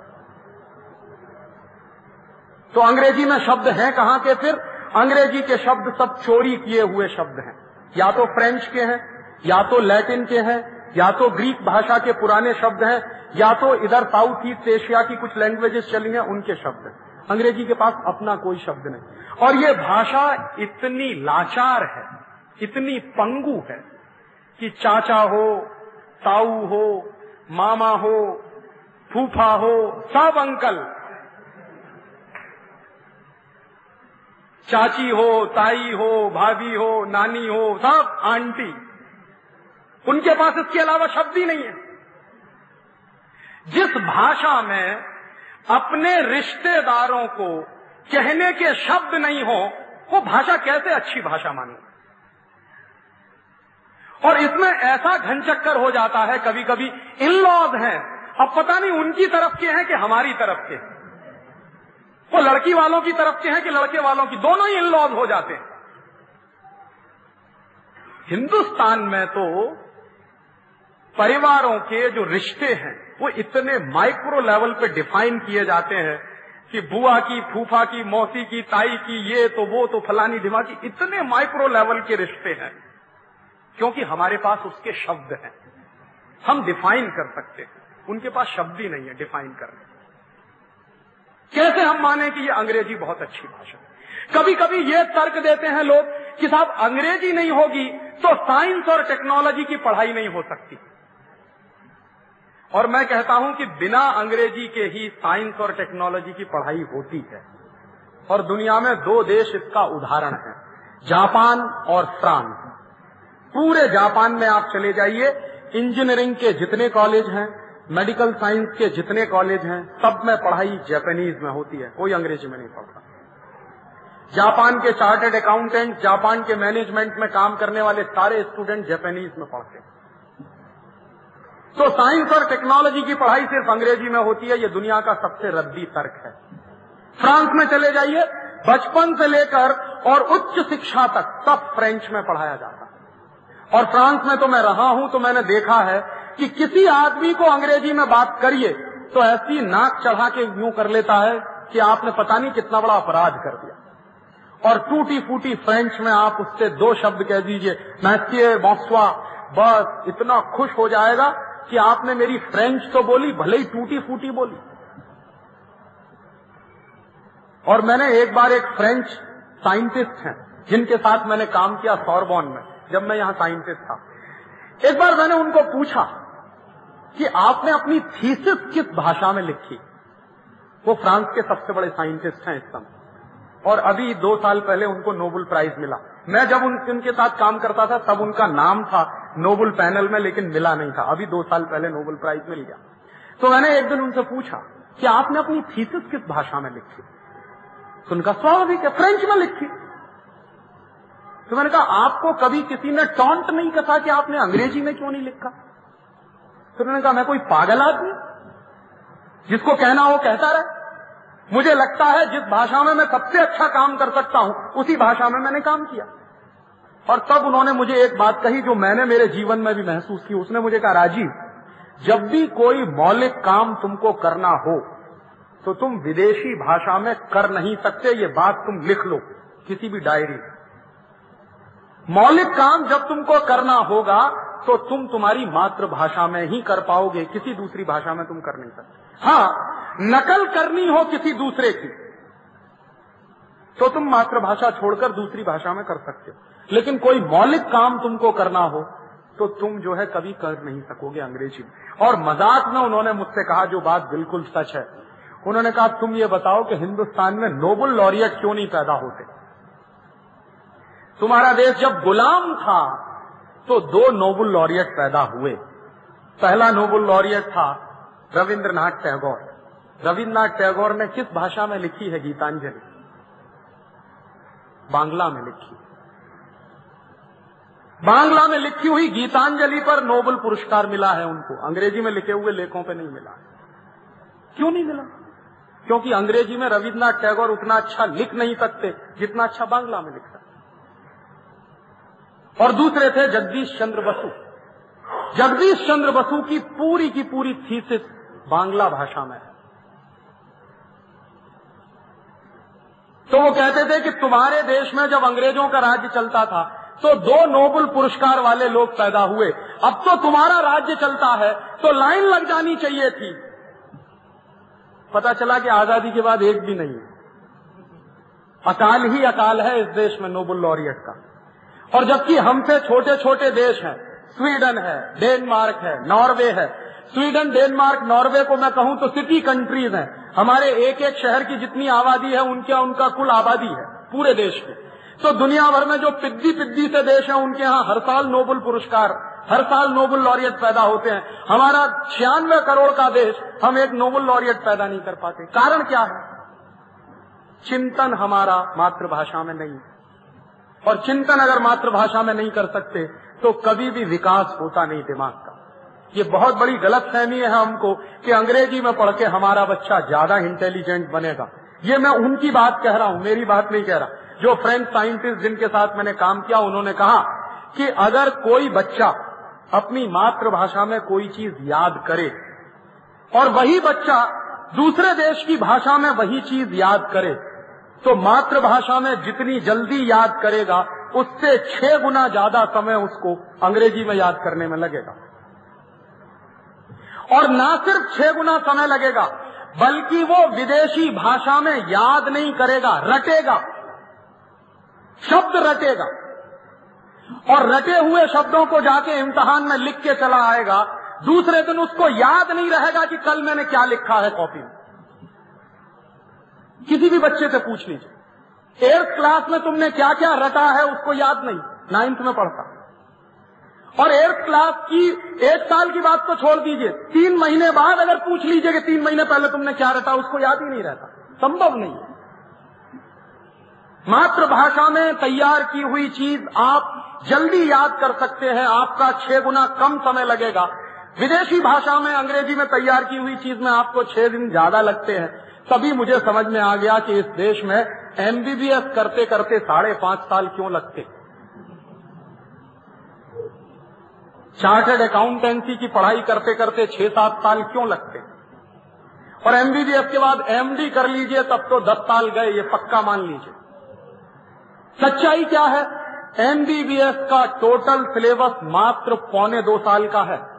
तो अंग्रेज़ी में शब्द हैं कहाँ के फिर? अंग्रेज़ी के शब्द सब चोरी किए हुए शब्द हैं। या तो फ्रेंच के हैं, या तो लैटिन के हैं, या तो ग्रीक भाषा के पुराने शब्द हैं, या तो इधर साउथ, ईस्ट एशिया की कुछ लैंग्वेजेस चली हैं, उनके शब्द हैं। अंग्रेज़ी के पास अपना कोई शब्द नहीं। और ये भाषा इतनी लाचार है, इतनी पंगु है कि चाचा हो ताऊ हो, मामा हो, फूफा हो, सब अंकल। चाची हो, ताई हो, भाभी हो, नानी हो, सब आंटी। उनके पास इसके अलावा शब्द ही नहीं है। जिस भाषा में अपने रिश्तेदारों को कहने के शब्द नहीं हो, वो भाषा कैसे अच्छी भाषा मानू और इसमें ऐसा घनचक्कर हो जाता है कभी कभी इन लॉज हैं। अब पता नहीं उनकी तरफ़ के हैं कि हमारी तरफ़ के। वो लड़की वालों की तरफ़ के हैं कि लड़के वालों की। दोनों ही इन लॉज हो जाते हैं। हिंदुस्तान में तो परिवारों के जो रिश्ते हैं, वो इतने माइक्रो लेवल पे डिफाइन किए जाते हैं कि बुआ की, फूफा की, मौसी की, ताई की, ये तो वो तो फलानी दिमागी इतने माइक्रो लेवल के रिश्ते हैं। क्योंकि हमारे पास उसके शब्द हैं। हम डिफाइन कर सकते हैं। उनके पास शब्द ही नहीं है डिफाइन करने। कैसे हम माने कि ये अंग्रेज़ी बहुत अच्छी भाषा है? कभी कभी ये तर्क देते हैं लोग कि साहब, अंग्रेज़ी नहीं होगी तो साइंस और टेक्नोलॉजी की पढ़ाई नहीं हो सकती। और मैं कहता हूँ कि बिना अंग्रेज़ी के ही साइंस और टेक्नोलॉजी की पढ़ाई होती है। और दुनिया में दो देश इसका उदाहरण है, जापान और फ्रांस। पूरे जापान में आप चले जाइए। इंजीनियरिंग के जितने कॉलेज हैं, मेडिकल साइंस के जितने कॉलेज हैं, सब में पढ़ाई जापानीज में होती है। कोई अंग्रेज़ी में नहीं पढ़ता। जापान के चार्टेड अकाउंटेंट, जापान के मैनेजमेंट में काम करने वाले सारे स्टूडेंट जापानीज में पढ़ते हैं। तो साइंस और टेक्नोलॉजी की पढ़ाई सिर्फ़ अंग्रेज़ी में होती है, ये दुनिया का सबसे रद्दी तर्क है। फ्रांस में चले जाइए, बचपन से लेकर और उच्च शिक्षा तक सब फ्रेंच में पढ़ाया जाता है। और फ्रांस में तो मैं रहा हूँ तो मैंने देखा है कि किसी आदमी को अंग्रेज़ी में बात करिए तो ऐसी नाक चढ़ा के यूँ कर लेता है कि आपने पता नहीं कितना बड़ा अपराध कर दिया। और टूटी फूटी फ्रेंच में आप उससे दो शब्द कह दीजिए मैथिए बॉक्सवा बस इतना खुश हो जाएगा कि आपने मेरी फ्रेंच तो बोली, भले ही टूटी फूटी बोली। और मैंने एक बार एक फ्रेंच साइंटिस्ट हैं, जिनके साथ मैंने काम किया सॉरबॉन में। जब मैं यहाँ साइंटिस्ट था। एक बार मैंने उनको पूछा कि आपने अपनी थीसिस किस भाषा में लिखी? वो फ्रांस के सबसे बड़े साइंटिस्ट हैं इस समय। और अभी दो साल पहले उनको नोबल प्राइज मिला। मैं जब उन, उनके साथ काम करता था तब उनका नाम था नोबल पैनल में लेकिन मिला नहीं था। अभी दो साल पहले नोबल प्राइज मिल गया। तो मैंने एक दिन उनसे पूछा कि आपने अपनी थीसिस किस भाषा में लिखी? तो उनका स्वाभाविक है फ्रेंच में लिखी। तो मैंने कहा, आपको कभी किसी ने टॉन्ट नहीं कहा कि आपने अंग्रेज़ी में क्यों नहीं लिखा? तो उन्होंने कहा, मैं कोई पागल आदमी? जिसको कहना हो कहता रहे। मुझे लगता है जिस भाषा में मैं सबसे अच्छा काम कर सकता हूँ, उसी भाषा में मैंने काम किया। और तब उन्होंने मुझे एक बात कही जो मैंने मेरे जीवन में भी महसूस की। उसने मुझे कहा राजीव जब भी कोई मौलिक काम तुमको करना हो तो तुम विदेशी भाषा में कर नहीं सकते, ये बात तुम लिख लो, किसी भी डायरी मौलिक काम जब तुमको करना होगा तो तुम तुम्हारी मातृभाषा में ही कर पाओगे, किसी दूसरी भाषा में तुम कर नहीं सकते। हाँ नकल करनी हो किसी दूसरे की तो तुम मातृभाषा छोड़कर दूसरी भाषा में कर सकते हो। लेकिन कोई मौलिक काम तुमको करना हो तो तुम जो है कभी कर नहीं सकोगे अंग्रेज़ी में। और मज़ाक में उन्होंने मुझसे कहा, जो बात बिल्कुल सच है। उन्होंने कहा, तुम ये बताओ कि हिंदुस्तान में नोबल लॉरियट क्यों नहीं पैदा होते? तुम्हारा देश जब गुलाम था तो दो नोबल लॉरियट पैदा हुए। पहला नोबल लॉरियट था रविंद्रनाथ टैगोर। रविन्द्रनाथ टैगोर ने किस भाषा में लिखी है गीतांजलि? बांग्ला में लिखी। बांग्ला में लिखी हुई गीतांजलि पर नोबल पुरस्कार मिला है उनको। अंग्रेज़ी में लिखे हुए लेखों पे नहीं मिला। क्यों नहीं मिला? क्योंकि अंग्रेज़ी में रविन्द्रनाथ टैगोर उतना अच्छा लिख नहीं सकते जितना अच्छा बांग्ला में लिख सकते और दूसरे थे जगदीश चंद्र बसु। जगदीश चंद्र बसु की पूरी की पूरी थीसिस बांग्ला भाषा में है। तो वो कहते थे कि तुम्हारे देश में जब अंग्रेज़ों का राज्य चलता था तो दो नोबल पुरस्कार वाले लोग पैदा हुए। अब तो तुम्हारा राज्य चलता है तो लाइन लग जानी चाहिए थी। पता चला कि आज़ादी के बाद एक भी नहीं। अकाल ही अकाल है इस देश में नोबल लॉरियट का। और जबकि हमसे छोटे छोटे देश हैं। स्वीडन है, डेनमार्क है, नॉर्वे है। स्वीडन, डेनमार्क, नॉर्वे को मैं कहूँ तो सिटी कंट्रीज़ हैं। हमारे एक एक शहर की जितनी आबादी है, उनके, उनका कुल आबादी है, पूरे देश में। तो दुनिया भर में जो पिद्दी पिद्दी से देश है, उनके यहाँ हर साल नोबल पुरस्कार, हर साल नोबल लॉरियट पैदा होते हैं। हमारा छियानवे करोड़ का देश, हम एक नोबल लॉरियट पैदा नहीं कर पाते। कारण क्या है? चिंतन हमारा मातृभाषा में नहीं और चिंतन अगर मातृभाषा में नहीं कर सकते तो कभी भी विकास होता नहीं दिमाग का। ये बहुत बड़ी गलत फहमी है हमको कि अंग्रेज़ी में पढ़ के हमारा बच्चा ज़्यादा इंटेलिजेंट बनेगा। ये मैं उनकी बात कह रहा हूँ, मेरी बात नहीं कह रहा। जो फ्रेंच साइंटिस्ट जिनके साथ मैंने काम किया, उन्होंने कहा कि अगर कोई बच्चा अपनी मातृभाषा में कोई चीज़ याद करे और वही बच्चा दूसरे देश की भाषा में वही चीज़ याद करे तो मातृभाषा में जितनी जल्दी याद करेगा, उससे छह गुना ज़्यादा समय उसको अंग्रेज़ी में याद करने में लगेगा। और ना सिर्फ़ छह गुना समय लगेगा, बल्कि वो विदेशी भाषा में याद नहीं करेगा, रटेगा। शब्द रटेगा। और रटे हुए शब्दों को जाके इम्तहान में लिख के चला आएगा, दूसरे दिन उसको याद नहीं रहेगा कि कल मैंने क्या लिखा है कॉपी में। किसी भी बच्चे से पूछ लीजिए। एट्थ क्लास में तुमने क्या क्या रटा है उसको याद नहीं। नाइन्थ में पढ़ता। और एट्थ क्लास की एक साल की बात तो छोड़ दीजिए। तीन महीने बाद अगर पूछ लीजिए कि तीन महीने पहले तुमने क्या रटा, उसको याद ही नहीं रहता। संभव नहीं। है मातृभाषा में तैयार की हुई चीज़ आप जल्दी याद कर सकते हैं। आपका छह गुना कम समय लगेगा। विदेशी भाषा में अंग्रेज़ी में तैयार की हुई चीज़ में आपको छह दिन ज़्यादा लगते हैं। तभी मुझे समझ में आ गया कि इस देश में एमबीबीएस करते करते साढ़े पाँच साल क्यों लगते? चार्टर्ड अकाउंटेंसी की पढ़ाई करते करते छह सात साल क्यों लगते? और एमबीबीएस के बाद एमडी कर लीजिए, तब तो दस साल गए, ये पक्का मान लीजिए। सच्चाई क्या है? एमबीबीएस का टोटल सिलेबस मात्र पौने दो साल का है।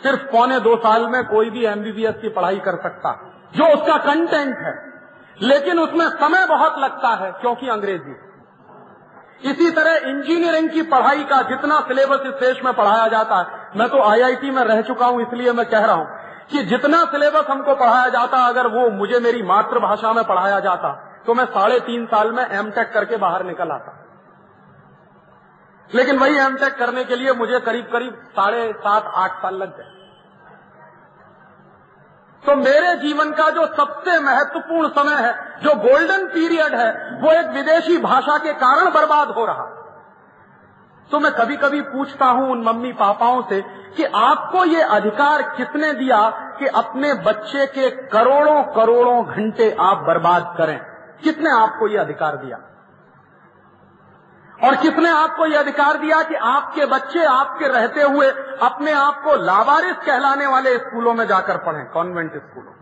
सिर्फ़ पौने दो साल में कोई भी एमबीबीएस की पढ़ाई कर सकता, जो उसका कंटेंट है। लेकिन उसमें समय बहुत लगता है, क्योंकि अंग्रेज़ी। इसी तरह इंजीनियरिंग की पढ़ाई का जितना सिलेबस इस देश में पढ़ाया जाता है, मैं तो आईआईटी में रह चुका हूँ, इसलिए मैं कह रहा हूँ कि जितना सिलेबस हमको पढ़ाया जाता, अगर वो मुझे मेरी मातृभाषा में पढ़ाया जाता तो मैं साढ़े तीन साल में एमटेक करके बाहर निकल आता। लेकिन वही एमटेक करने के लिए मुझे करीब करीब साढ़े सात, आठ साल लग गए। तो मेरे जीवन का जो सबसे महत्वपूर्ण समय है, जो गोल्डन पीरियड है, वो एक विदेशी भाषा के कारण बर्बाद हो रहा। तो मैं कभी कभी पूछता हूँ उन मम्मी पापाओं से कि आपको ये अधिकार किसने दिया कि अपने बच्चे के करोड़ों करोड़ों घंटे आप बर्बाद करें? किसने आपको ये अधिकार दिया? और किसने आपको यह अधिकार दिया कि आपके बच्चे आपके रहते हुए अपने आप को लावारिस कहलाने वाले स्कूलों में जाकर पढ़े, कॉन्वेंट स्कूलों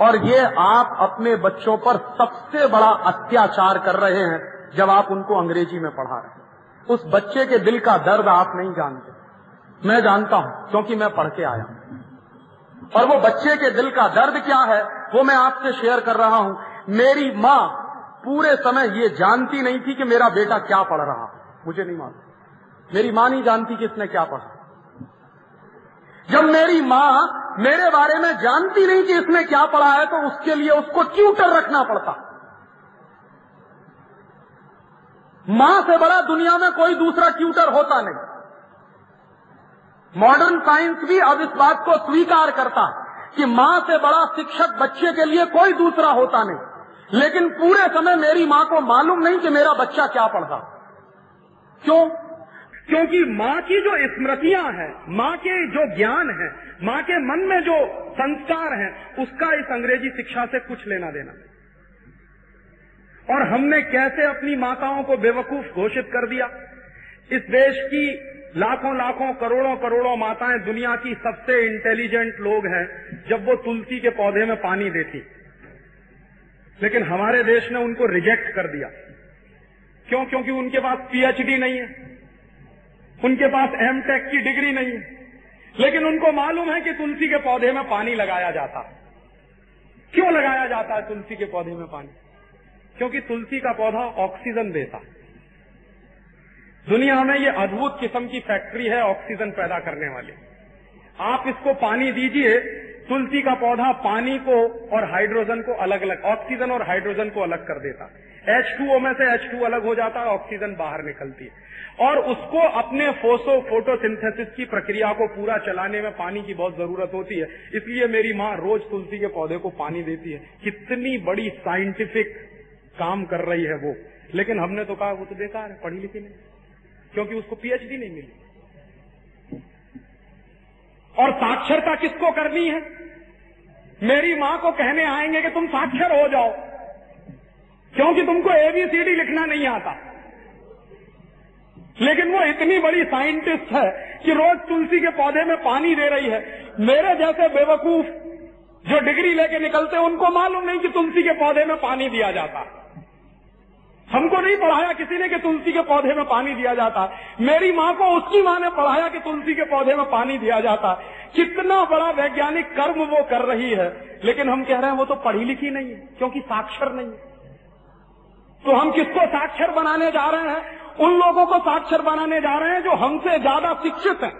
और ये आप अपने बच्चों पर सबसे बड़ा अत्याचार कर रहे हैं जब आप उनको अंग्रेज़ी में पढ़ा रहे हैं। उस बच्चे के दिल का दर्द आप नहीं जानते। मैं जानता हूँ, क्योंकि मैं पढ़ के आया हूँ। और वो बच्चे के दिल का दर्द क्या है, वो मैं आपसे शेयर कर रहा हूँ। मेरी माँ पूरे समय ये जानती नहीं थी कि मेरा बेटा क्या पढ़ रहा मुझे नहीं मालूम। मेरी माँ नहीं जानती कि इसने क्या पढ़ा। जब मेरी माँ मेरे बारे में जानती नहीं कि इसने क्या पढ़ा है तो उसके लिए उसको ट्यूटर रखना पड़ता। माँ से बड़ा दुनिया में कोई दूसरा ट्यूटर होता नहीं। मॉडर्न साइंस भी अब इस बात को स्वीकार करता कि माँ से बड़ा शिक्षक बच्चे के लिए कोई दूसरा होता नहीं। लेकिन पूरे समय मेरी माँ को मालूम नहीं कि मेरा बच्चा क्या पढ़ता क्यों? क्योंकि माँ की जो स्मृतियाँ हैं, माँ के जो ज्ञान है, माँ के मन में जो संस्कार है, उसका इस अंग्रेज़ी शिक्षा से कुछ लेना देना। और हमने कैसे अपनी माताओं को बेवकूफ़ घोषित कर दिया? इस देश की लाखों लाखों, करोड़ों करोड़ों माताएँ दुनिया की सबसे इंटेलिजेंट लोग हैं, जब वो तुलसी के पौधे में पानी देती। लेकिन हमारे देश ने उनको रिजेक्ट कर दिया। क्यों? क्योंकि उनके पास पीएचडी नहीं है। उनके पास एम टेक की डिग्री नहीं है। लेकिन उनको मालूम है कि तुलसी के पौधे में पानी लगाया जाता क्यों लगाया जाता है तुलसी के पौधे में पानी? क्योंकि तुलसी का पौधा ऑक्सीजन देता दुनिया में ये अद्भुत किस्म की फैक्ट्री है ऑक्सीजन पैदा करने वाली। आप इसको पानी दीजिए तुलसी का पौधा पानी को और हाइड्रोजन को अलग अलग ऑक्सीजन और हाइड्रोजन को अलग कर देता। एच H2O में से H2 अलग हो जाता है ऑक्सीजन बाहर निकलती है। और उसको अपने फोसो फोटोसिंथेसिस की प्रक्रिया को पूरा चलाने में पानी की बहुत ज़रूरत होती है। इसलिए मेरी माँ रोज तुलसी के पौधे को पानी देती है। कितनी बड़ी साइंटिफिक काम कर रही है वो। लेकिन हमने तो कहा, वो तो बेकार है, पढ़ी लिखी नहीं क्योंकि उसको पीएचडी नहीं मिली। और साक्षरता किसको करनी है? मेरी माँ को कहने आएँगे कि तुम साक्षर हो जाओ, क्योंकि तुमको एबीसीडी लिखना नहीं आता। लेकिन वो इतनी बड़ी साइंटिस्ट है कि रोज तुलसी के पौधे में पानी दे रही है। मेरे जैसे बेवकूफ़ जो डिग्री लेके निकलते हैं, उनको मालूम नहीं कि तुलसी के पौधे में पानी दिया जाता। हमको नहीं पढ़ाया किसी ने कि तुलसी के पौधे में पानी दिया जाता। मेरी माँ को उसकी माँ ने पढ़ाया कि तुलसी के पौधे में पानी दिया जाता। कितना बड़ा वैज्ञानिक कर्म वो कर रही है। लेकिन हम कह रहे हैं वो तो पढ़ी लिखी नहीं है, क्योंकि साक्षर नहीं है। तो हम किसको साक्षर बनाने जा रहे हैं? उन लोगों को साक्षर बनाने जा रहे हैं जो हमसे ज़्यादा शिक्षित हैं।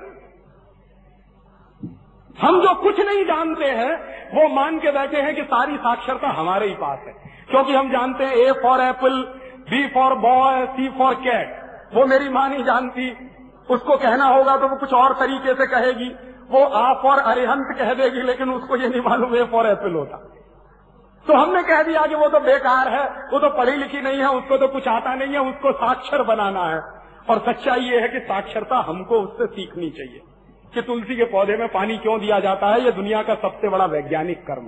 हम जो कुछ नहीं जानते हैं, वो मान के बैठे हैं कि सारी साक्षरता हमारे ही पास है। क्योंकि हम जानते हैं A for apple B for boy C for cat वो मेरी माँ नहीं जानती। उसको कहना होगा तो वो कुछ और तरीके से कहेगी। वो आ फॉर अरिहंत कह देगी, लेकिन उसको ये नहीं मालूम ए फॉर एप्पल होता। तो हमने कह दिया कि वो तो बेकार है, वो तो पढ़ी लिखी नहीं है, उसको तो कुछ आता नहीं है, उसको साक्षर बनाना है। और सच्चाई ये है कि साक्षरता हमको उससे सीखनी चाहिए कि तुलसी के पौधे में पानी क्यों दिया जाता है? ये दुनिया का सबसे बड़ा वैज्ञानिक कर्म।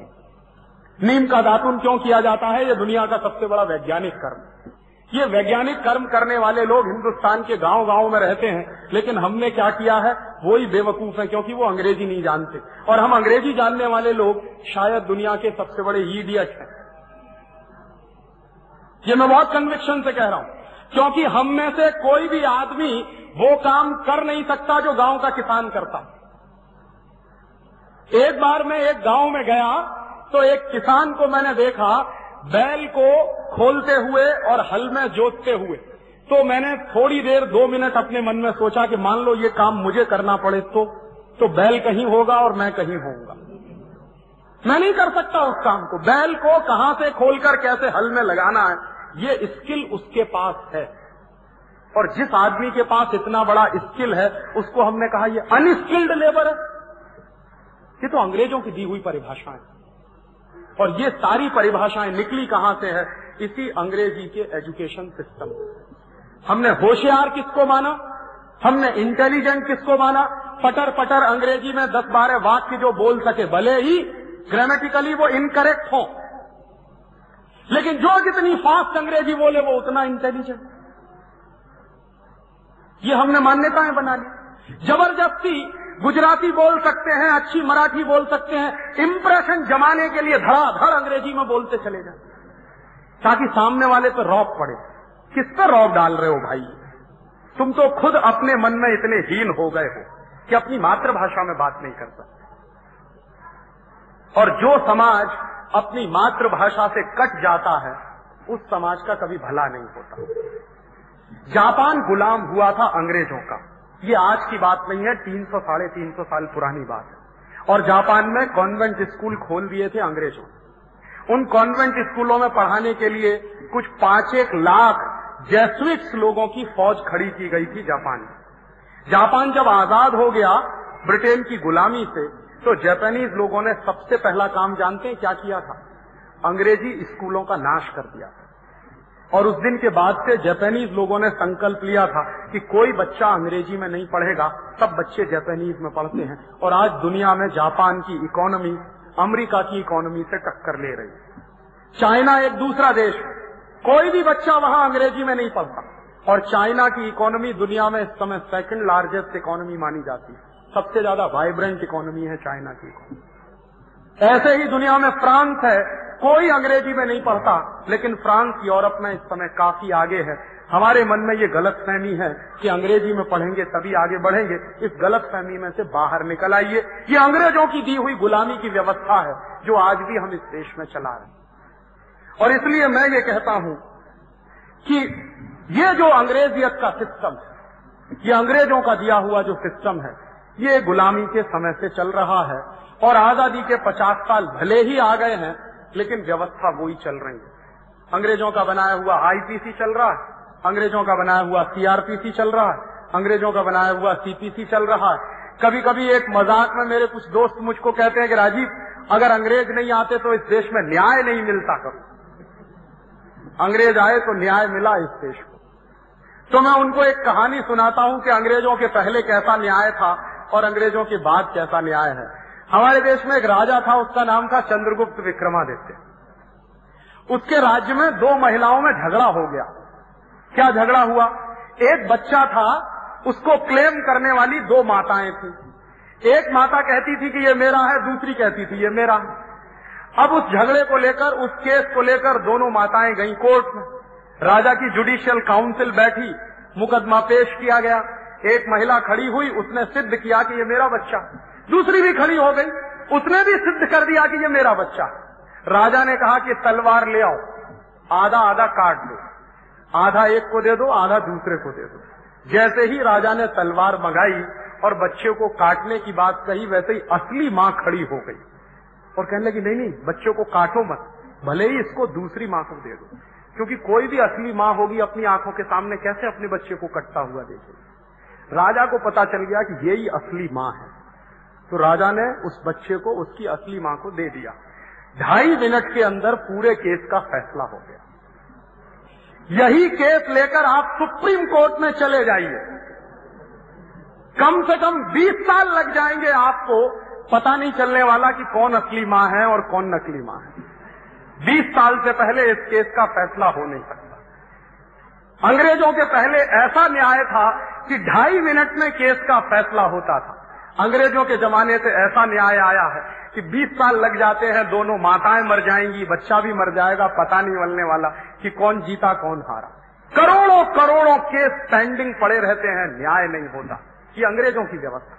नीम का दातुन क्यों किया जाता है? ये दुनिया का सबसे बड़ा वैज्ञानिक कर्म। ये वैज्ञानिक कर्म करने वाले लोग हिंदुस्तान के गाँव गाँव में रहते हैं, लेकिन हमने क्या किया है? वो ही बेवकूफ़ है, क्योंकि वो अंग्रेज़ी नहीं जानते। और हम अंग्रेज़ी जानने वाले लोग शायद दुनिया के सबसे बड़े ईडियट हैं। ये मैं बहुत कन्विक्शन से कह रहा हूँ, क्योंकि हम में से कोई भी आदमी वो काम कर नहीं सकता जो गाँव का किसान करता एक बार मैं एक गाँव में गया तो एक किसान को मैंने देखा बैल को खोलते हुए और हल में जोतते हुए। तो मैंने थोड़ी देर, दो मिनट अपने मन में सोचा कि मान लो ये काम मुझे करना पड़े तो तो बैल कहीं होगा और मैं कहीं होऊँगा। मैं नहीं कर सकता उस काम को। बैल को कहाँ से खोलकर कैसे हल में लगाना है, ये स्किल उसके पास है। और जिस आदमी के पास इतना बड़ा स्किल है, उसको हमने कहा, ये अनस्किल्ड लेबर है। ये तो अंग्रेज़ों की दी हुई परिभाषाएँ और ये सारी परिभाषाएँ निकली कहाँ से है? इसी अंग्रेज़ी के एजुकेशन सिस्टम हमने होशियार किसको माना? हमने इंटेलिजेंट किसको माना? पटर पटर अंग्रेज़ी में दस बारह वाक्य जो बोल सके, भले ही ग्रामेटिकली वो इनकरेक्ट हो। लेकिन जो जितनी फास्ट अंग्रेज़ी बोले, वो उतना इंटेलिजेंट ये हमने मान्यताएँ बना ली। ज़बरदस्ती गुजराती बोल सकते हैं, अच्छी मराठी बोल सकते हैं। इंप्रेशन जमाने के लिए धड़ाधड़ अंग्रेज़ी में बोलते चले जाए ताकि सामने वाले पर रौब पड़े। किस पर रौब डाल रहे हो भाई? तुम तो खुद अपने मन में इतने हीन हो गए हो कि अपनी मातृभाषा में बात नहीं कर सकते। और जो समाज अपनी मातृभाषा से कट जाता है, उस समाज का कभी भला नहीं होता। जापान गुलाम हुआ था अंग्रेज़ों का। ये आज की बात नहीं है, तीन सौ साढ़े तीन सौ साल पुरानी बात है। और जापान में कॉन्वेंट स्कूल खोल दिए थे अंग्रेज़ों। उन कॉन्वेंट स्कूलों में पढ़ाने के लिए कुछ पाँच एक लाख जैसविक्स लोगों की फौज खड़ी की गई थी जापान में। जापान जब आज़ाद हो गया, ब्रिटेन की गुलामी से तो जापानीज लोगों ने सबसे पहला काम जानते हैं क्या किया था? अंग्रेज़ी स्कूलों का नाश कर दिया था। और उस दिन के बाद से जापानीज लोगों ने संकल्प लिया था कि कोई बच्चा अंग्रेज़ी में नहीं पढ़ेगा सब बच्चे जापानीज में पढ़ते हैं। और आज दुनिया में जापान की इकोनॉमी अमेरिका की इकोनॉमी से टक्कर ले रही है। चाइना एक दूसरा देश है। कोई भी बच्चा वहाँ अंग्रेज़ी में नहीं पढ़ता। और चाइना की इकोनॉमी दुनिया में इस समय सेकंड लार्जेस्ट इकोनॉमी मानी जाती है। सबसे ज़्यादा वाइब्रेंट इकोनॉमी है चाइना की इकोनॉमी ऐसे ही दुनिया में फ्रांस है। कोई अंग्रेज़ी में नहीं पढ़ता, लेकिन फ्रांस, यूरोप में इस समय काफ़ी आगे है। हमारे मन में ये गलत फहमी है कि अंग्रेज़ी में पढ़ेंगे तभी आगे बढ़ेंगे। इस गलत फहमी में से बाहर निकल आइए। ये अंग्रेज़ों की दी हुई गुलामी की व्यवस्था है, जो आज भी हम इस देश में चला रहे हैं। और इसलिए मैं ये कहता हूँ कि ये जो अंग्रेजियत का सिस्टम है ये अंग्रेज़ों का दिया हुआ जो सिस्टम है, ये गुलामी के समय से चल रहा है। और आज़ादी के पचास साल भले ही आ गए हैं, लेकिन व्यवस्था वही चल रही है। अंग्रेज़ों का बनाया हुआ आईपीसी चल रहा है, अंग्रेज़ों का बनाया हुआ सीआरपीसी चल रहा है, अंग्रेज़ों का बनाया हुआ सीपीसी चल रहा है। कभी कभी एक मज़ाक में मेरे कुछ दोस्त मुझको कहते हैं कि राजीव, अगर अंग्रेज़ नहीं आते तो इस देश में न्याय नहीं मिलता कभी। अंग्रेज़ आए तो न्याय मिला इस देश को। तो मैं उनको एक कहानी सुनाता हूँ कि अंग्रेज़ों के पहले कैसा न्याय था और अंग्रेज़ों के बाद कैसा न्याय है। हमारे देश में एक राजा था, उसका नाम था चंद्रगुप्त विक्रमादित्य। उसके राज्य में दो महिलाओं में झगड़ा हो गया। क्या झगड़ा हुआ? एक बच्चा था, उसको क्लेम करने वाली दो माताएँ थी। एक माता कहती थी कि ये मेरा है, दूसरी कहती थी, ये मेरा है। अब उस झगड़े को लेकर, उस केस को लेकर दोनों माताएँ गई कोर्ट में। राजा की जुडिशियल काउंसिल बैठी, मुकदमा पेश किया गया। एक महिला खड़ी हुई, उसने सिद्ध किया कि ये मेरा बच्चा दूसरी भी खड़ी हो गई। उसने भी सिद्ध कर दिया कि ये मेरा बच्चा राजा ने कहा कि तलवार ले आओ, आधा आधा काट दो, आधा एक को दे दो, आधा दूसरे को दे दो। जैसे ही राजा ने तलवार मंगाई और बच्चे को काटने की बात कही, वैसे ही असली माँ खड़ी हो गई। और कहने लगी, नहीं नहीं, बच्चों को काटो मत, भले ही इसको दूसरी माँ को दे दो। क्योंकि कोई भी असली माँ होगी अपनी आँखों के सामने, कैसे अपने बच्चे को कटता हुआ देखेगी? राजा को पता चल गया कि यही असली माँ है। तो राजा ने उस बच्चे को, उसकी असली माँ को दे दिया। ढाई मिनट के अंदर पूरे केस का फैसला हो गया। यही केस लेकर आप सुप्रीम कोर्ट में चले जाइए। कम से कम 20 साल लग जाएँगे आपको पता नहीं चलने वाला कि कौन असली माँ है और कौन नकली माँ है। 20 साल से पहले इस केस का फैसला हो नहीं सकता। अंग्रेज़ों के पहले ऐसा न्याय था कि ढाई मिनट में केस का फैसला होता था। अंग्रेज़ों के जमाने से ऐसा न्याय आया है कि 20 साल लग जाते हैं, दोनों माताएँ मर जाएँगी, बच्चा भी मर जाएगा, पता नहीं मिलने वाला कि कौन जीता, कौन हारा। करोड़ों करोड़ों केस पेंडिंग पड़े रहते हैं, न्याय नहीं होता ये अंग्रेज़ों की व्यवस्था।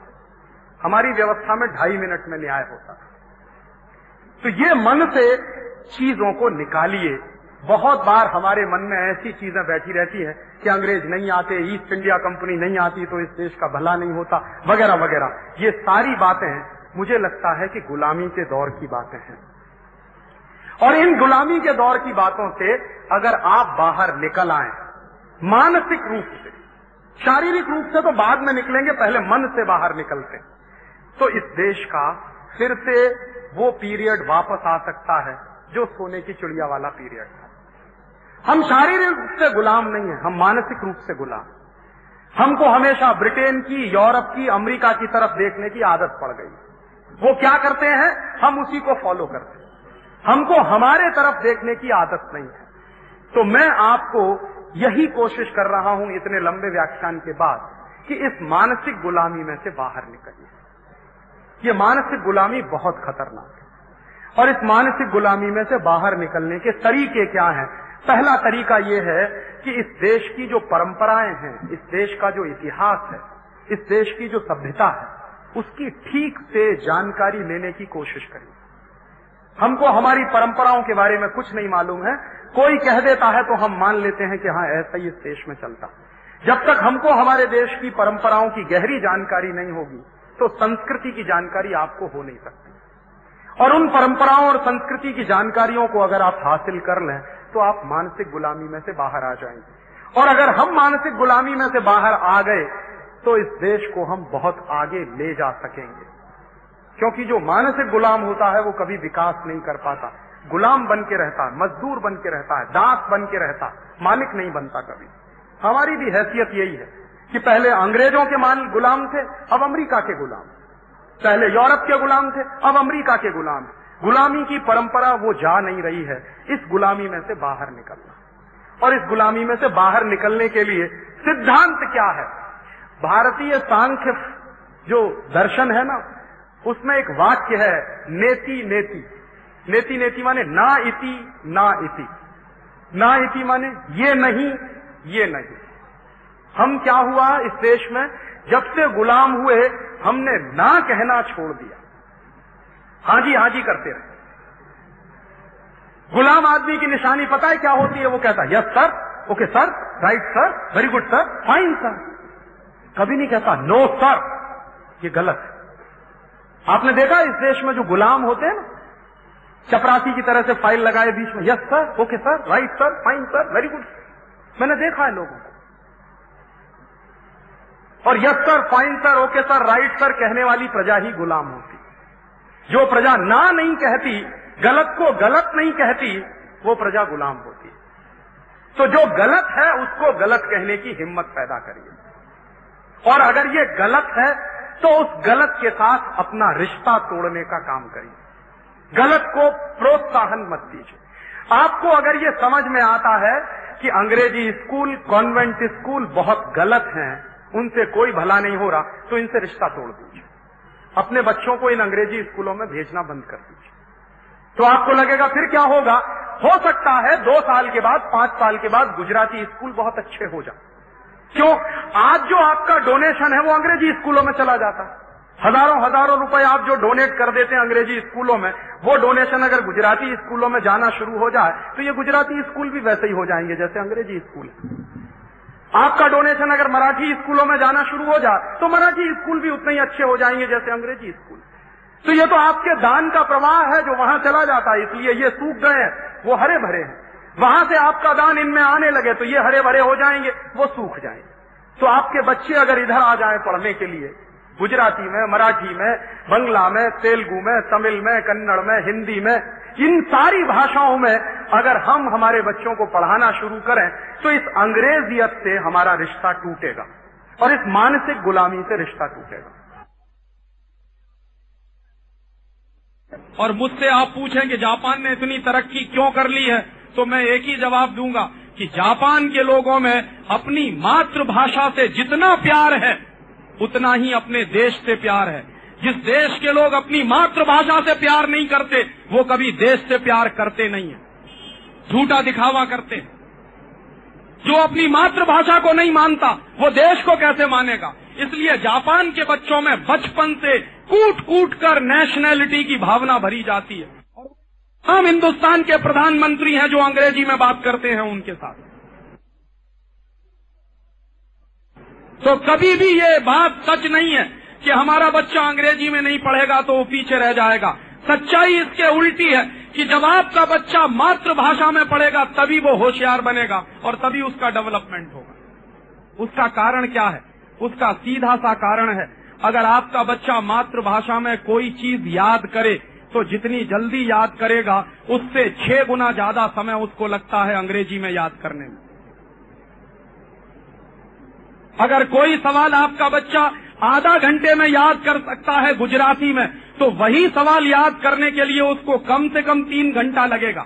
हमारी व्यवस्था में ढाई मिनट में न्याय होता। तो ये मन से चीज़ों को निकालिए बहुत बार हमारे मन में ऐसी चीज़ें बैठी रहती है कि अंग्रेज़ नहीं आते ईस्ट इंडिया कंपनी नहीं आती तो इस देश का भला नहीं होता, वगैरह वगैरह। ये सारी बातें मुझे लगता है कि गुलामी के दौर की बातें हैं। और इन गुलामी के दौर की बातों से अगर आप बाहर निकल आए, मानसिक रूप से, शारीरिक रूप से तो बाद में निकलेंगे, पहले मन से बाहर निकलते। तो इस देश का फिर से वो पीरियड वापस आ सकता है, जो सोने की चिड़िया वाला पीरियड था। हम शारीरिक रूप से गुलाम नहीं है, हम मानसिक रूप से गुलाम हमको हमेशा ब्रिटेन की, यूरोप की, अमेरिका की तरफ़ देखने की आदत पड़ गई। वो क्या करते हैं? हम उसी को फॉलो करते हैं। हमको हमारे तरफ़ देखने की आदत नहीं है। तो मैं आपको यही कोशिश कर रहा हूँ इतने लंबे व्याख्यान के बाद कि इस मानसिक गुलामी में से बाहर निकलिए। ये मानसिक गुलामी बहुत खतरनाक है। और इस मानसिक गुलामी में से बाहर निकलने के तरीके क्या हैं? पहला तरीका यह है कि इस देश की जो परंपराएँ हैं, इस देश का जो इतिहास है, इस देश की जो सभ्यता है, उसकी ठीक से जानकारी लेने की कोशिश करिए। हमको हमारी परंपराओं के बारे में कुछ नहीं मालूम है। कोई कह देता है तो हम मान लेते हैं कि हाँ ऐसा ही इस देश में चलता। जब तक हमको हमारे देश की परंपराओं की गहरी जानकारी नहीं होगी तो संस्कृति की जानकारी आपको हो नहीं सकती। और उन परंपराओं और संस्कृति की जानकारियों को अगर आप हासिल कर लें तो आप मानसिक गुलामी में से बाहर आ जाएँगे। और अगर हम मानसिक गुलामी में से बाहर आ गए तो इस देश को हम बहुत आगे ले जा सकेंगे। क्योंकि जो मानसिक गुलाम होता है, वो कभी विकास नहीं कर पाता। गुलाम बन के रहता है, मजदूर बन के रहता है, दास बन के रहता मालिक नहीं बनता कभी। हमारी भी हैसियत यही है कि पहले अंग्रेज़ों के मान गुलाम थे, अब अमेरिका के गुलाम। पहले यूरोप के गुलाम थे, अब अमेरिका के गुलाम। गुलामी की परंपरा वो जा नहीं रही है। इस गुलामी में से बाहर निकलना। और इस गुलामी में से बाहर निकलने के लिए सिद्धांत क्या है? भारतीय सांख्य जो दर्शन है ना, उसमें एक वाक्य है, नेति नेति। नेति नेति माने ना इति ना इति। ना इति माने ये नहीं ये नहीं। हम क्या हुआ इस देश में? जब से गुलाम हुए, हमने ना कहना छोड़ दिया। हाँ जी हाँ जी करते रहे। गुलाम आदमी की निशानी पता है क्या होती है? वो कहता है yes sir okay sir right sir very good sir fine sir कभी नहीं कहता नो सर ये गलत है। आपने देखा इस देश में जो गुलाम होते हैं ना? चपरासी की तरह से फ़ाइल लगाए बीच में yes sir okay sir right sir fine sir very good मैंने देखा है लोगों को। और yes sir fine sir okay sir right sir कहने वाली प्रजा ही गुलाम होती जो प्रजा ना नहीं कहती, गलत को गलत नहीं कहती, वो प्रजा गुलाम होती। तो जो गलत है, उसको गलत कहने की हिम्मत पैदा करिए। और अगर ये गलत है तो उस गलत के साथ अपना रिश्ता तोड़ने का काम करिए। गलत को प्रोत्साहन मत दीजिए। आपको अगर ये समझ में आता है कि अंग्रेज़ी स्कूल, कॉन्वेंट स्कूल बहुत गलत हैं, उनसे कोई भला नहीं हो रहा तो इनसे रिश्ता तोड़ दीजिए। अपने बच्चों को इन अंग्रेज़ी स्कूलों में भेजना बंद कर दीजिए। तो आपको लगेगा, फिर क्या होगा? हो सकता है दो साल के बाद, पाँच साल के बाद गुजराती स्कूल बहुत अच्छे हो जाए। क्यों? आज जो आपका डोनेशन है वो अंग्रेज़ी स्कूलों में चला जाता। है हज़ारों हज़ारों रुपए आप जो डोनेट कर देते हैं अंग्रेज़ी स्कूलों में, वो डोनेशन अगर गुजराती स्कूलों में जाना शुरू हो जाए तो ये गुजराती स्कूल भी वैसे ही हो जाएँगे जैसे अंग्रेज़ी स्कूल आपका डोनेशन अगर मराठी स्कूलों में जाना शुरू हो जाए तो मराठी स्कूल भी उतने ही अच्छे हो जाएँगे जैसे अंग्रेज़ी स्कूल। तो ये तो आपके दान का प्रवाह है जो वहाँ चला जाता है, इसलिए ये सूख गए हैं, वो हरे भरे हैं। वहाँ से आपका दान इनमें आने लगे तो ये हरे भरे हो जाएँगे, वो सूख जाएँगे। तो आपके बच्चे अगर इधर आ जाए पढ़ने के लिए गुजराती में, मराठी में, बंगला में, तेलुगु में, तमिल में, कन्नड़ में, हिंदी में, इन सारी भाषाओं में अगर हम हमारे बच्चों को पढ़ाना शुरू करें तो इस अंग्रेजियत से हमारा रिश्ता टूटेगा और इस मानसिक गुलामी से रिश्ता टूटेगा। और मुझसे आप पूछें कि जापान ने इतनी तरक्की क्यों कर ली है? तो मैं एक ही जवाब दूँगा कि जापान के लोगों में अपनी मातृभाषा से जितना प्यार है उतना ही अपने देश से प्यार है। जिस देश के लोग अपनी मातृभाषा से प्यार नहीं करते, वो कभी देश से प्यार करते नहीं है। झूठा दिखावा करते हैं। जो अपनी मातृभाषा को नहीं मानता, वो देश को कैसे मानेगा? इसलिए जापान के बच्चों में बचपन से कूट कूट कर नेशनैलिटी की भावना भरी जाती है। हम हिंदुस्तान के प्रधानमंत्री हैं जो अंग्रेज़ी में बात करते हैं उनके साथ। तो कभी भी ये बात सच नहीं है कि हमारा बच्चा अंग्रेज़ी में नहीं पढ़ेगा तो वो पीछे रह जाएगा। सच्चाई इसके उल्टी है कि जब आपका बच्चा मातृभाषा में पढ़ेगा, तभी वो होशियार बनेगा और तभी उसका डेवलपमेंट होगा। उसका कारण क्या है? उसका सीधा सा कारण है, अगर आपका बच्चा मातृभाषा में कोई चीज़ याद करे तो जितनी जल्दी याद करेगा, उससे छह गुना ज़्यादा समय उसको लगता है अंग्रेज़ी में याद करने में। अगर कोई सवाल आपका बच्चा आधा घंटे में याद कर सकता है गुजराती में तो वही सवाल याद करने के लिए उसको कम से कम तीन घंटा लगेगा।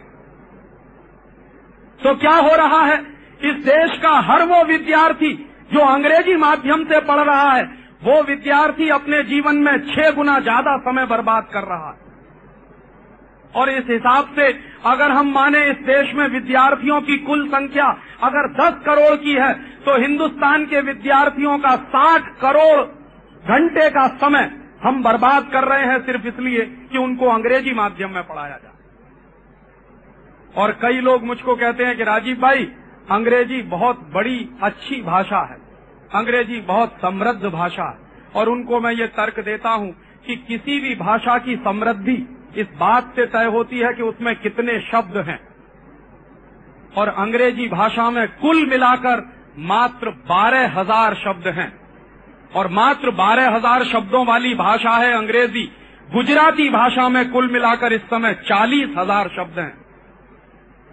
तो क्या हो रहा है? इस देश का हर वो विद्यार्थी जो अंग्रेज़ी माध्यम से पढ़ रहा है, वो विद्यार्थी अपने जीवन में छह गुना ज़्यादा समय बर्बाद कर रहा है। और इस हिसाब से अगर हम माने इस देश में विद्यार्थियों की कुल संख्या अगर 10 करोड़ की है तो हिंदुस्तान के विद्यार्थियों का 60 करोड़ घंटे का समय हम बर्बाद कर रहे हैं सिर्फ़ इसलिए कि उनको अंग्रेज़ी माध्यम में पढ़ाया जाए। और कई लोग मुझको कहते हैं कि राजीव भाई, अंग्रेज़ी बहुत बड़ी अच्छी भाषा है। अंग्रेज़ी बहुत समृद्ध भाषा है। और उनको मैं ये तर्क देता हूँ कि किसी भी भाषा की समृद्धि इस बात से तय होती है कि उसमें कितने शब्द हैं। और अंग्रेज़ी भाषा में कुल मिलाकर मात्र बारह हज़ार शब्द हैं। और मात्र बारह हज़ार शब्दों वाली भाषा है अंग्रेज़ी। गुजराती भाषा में कुल मिलाकर इस समय चालीस हज़ार शब्द हैं।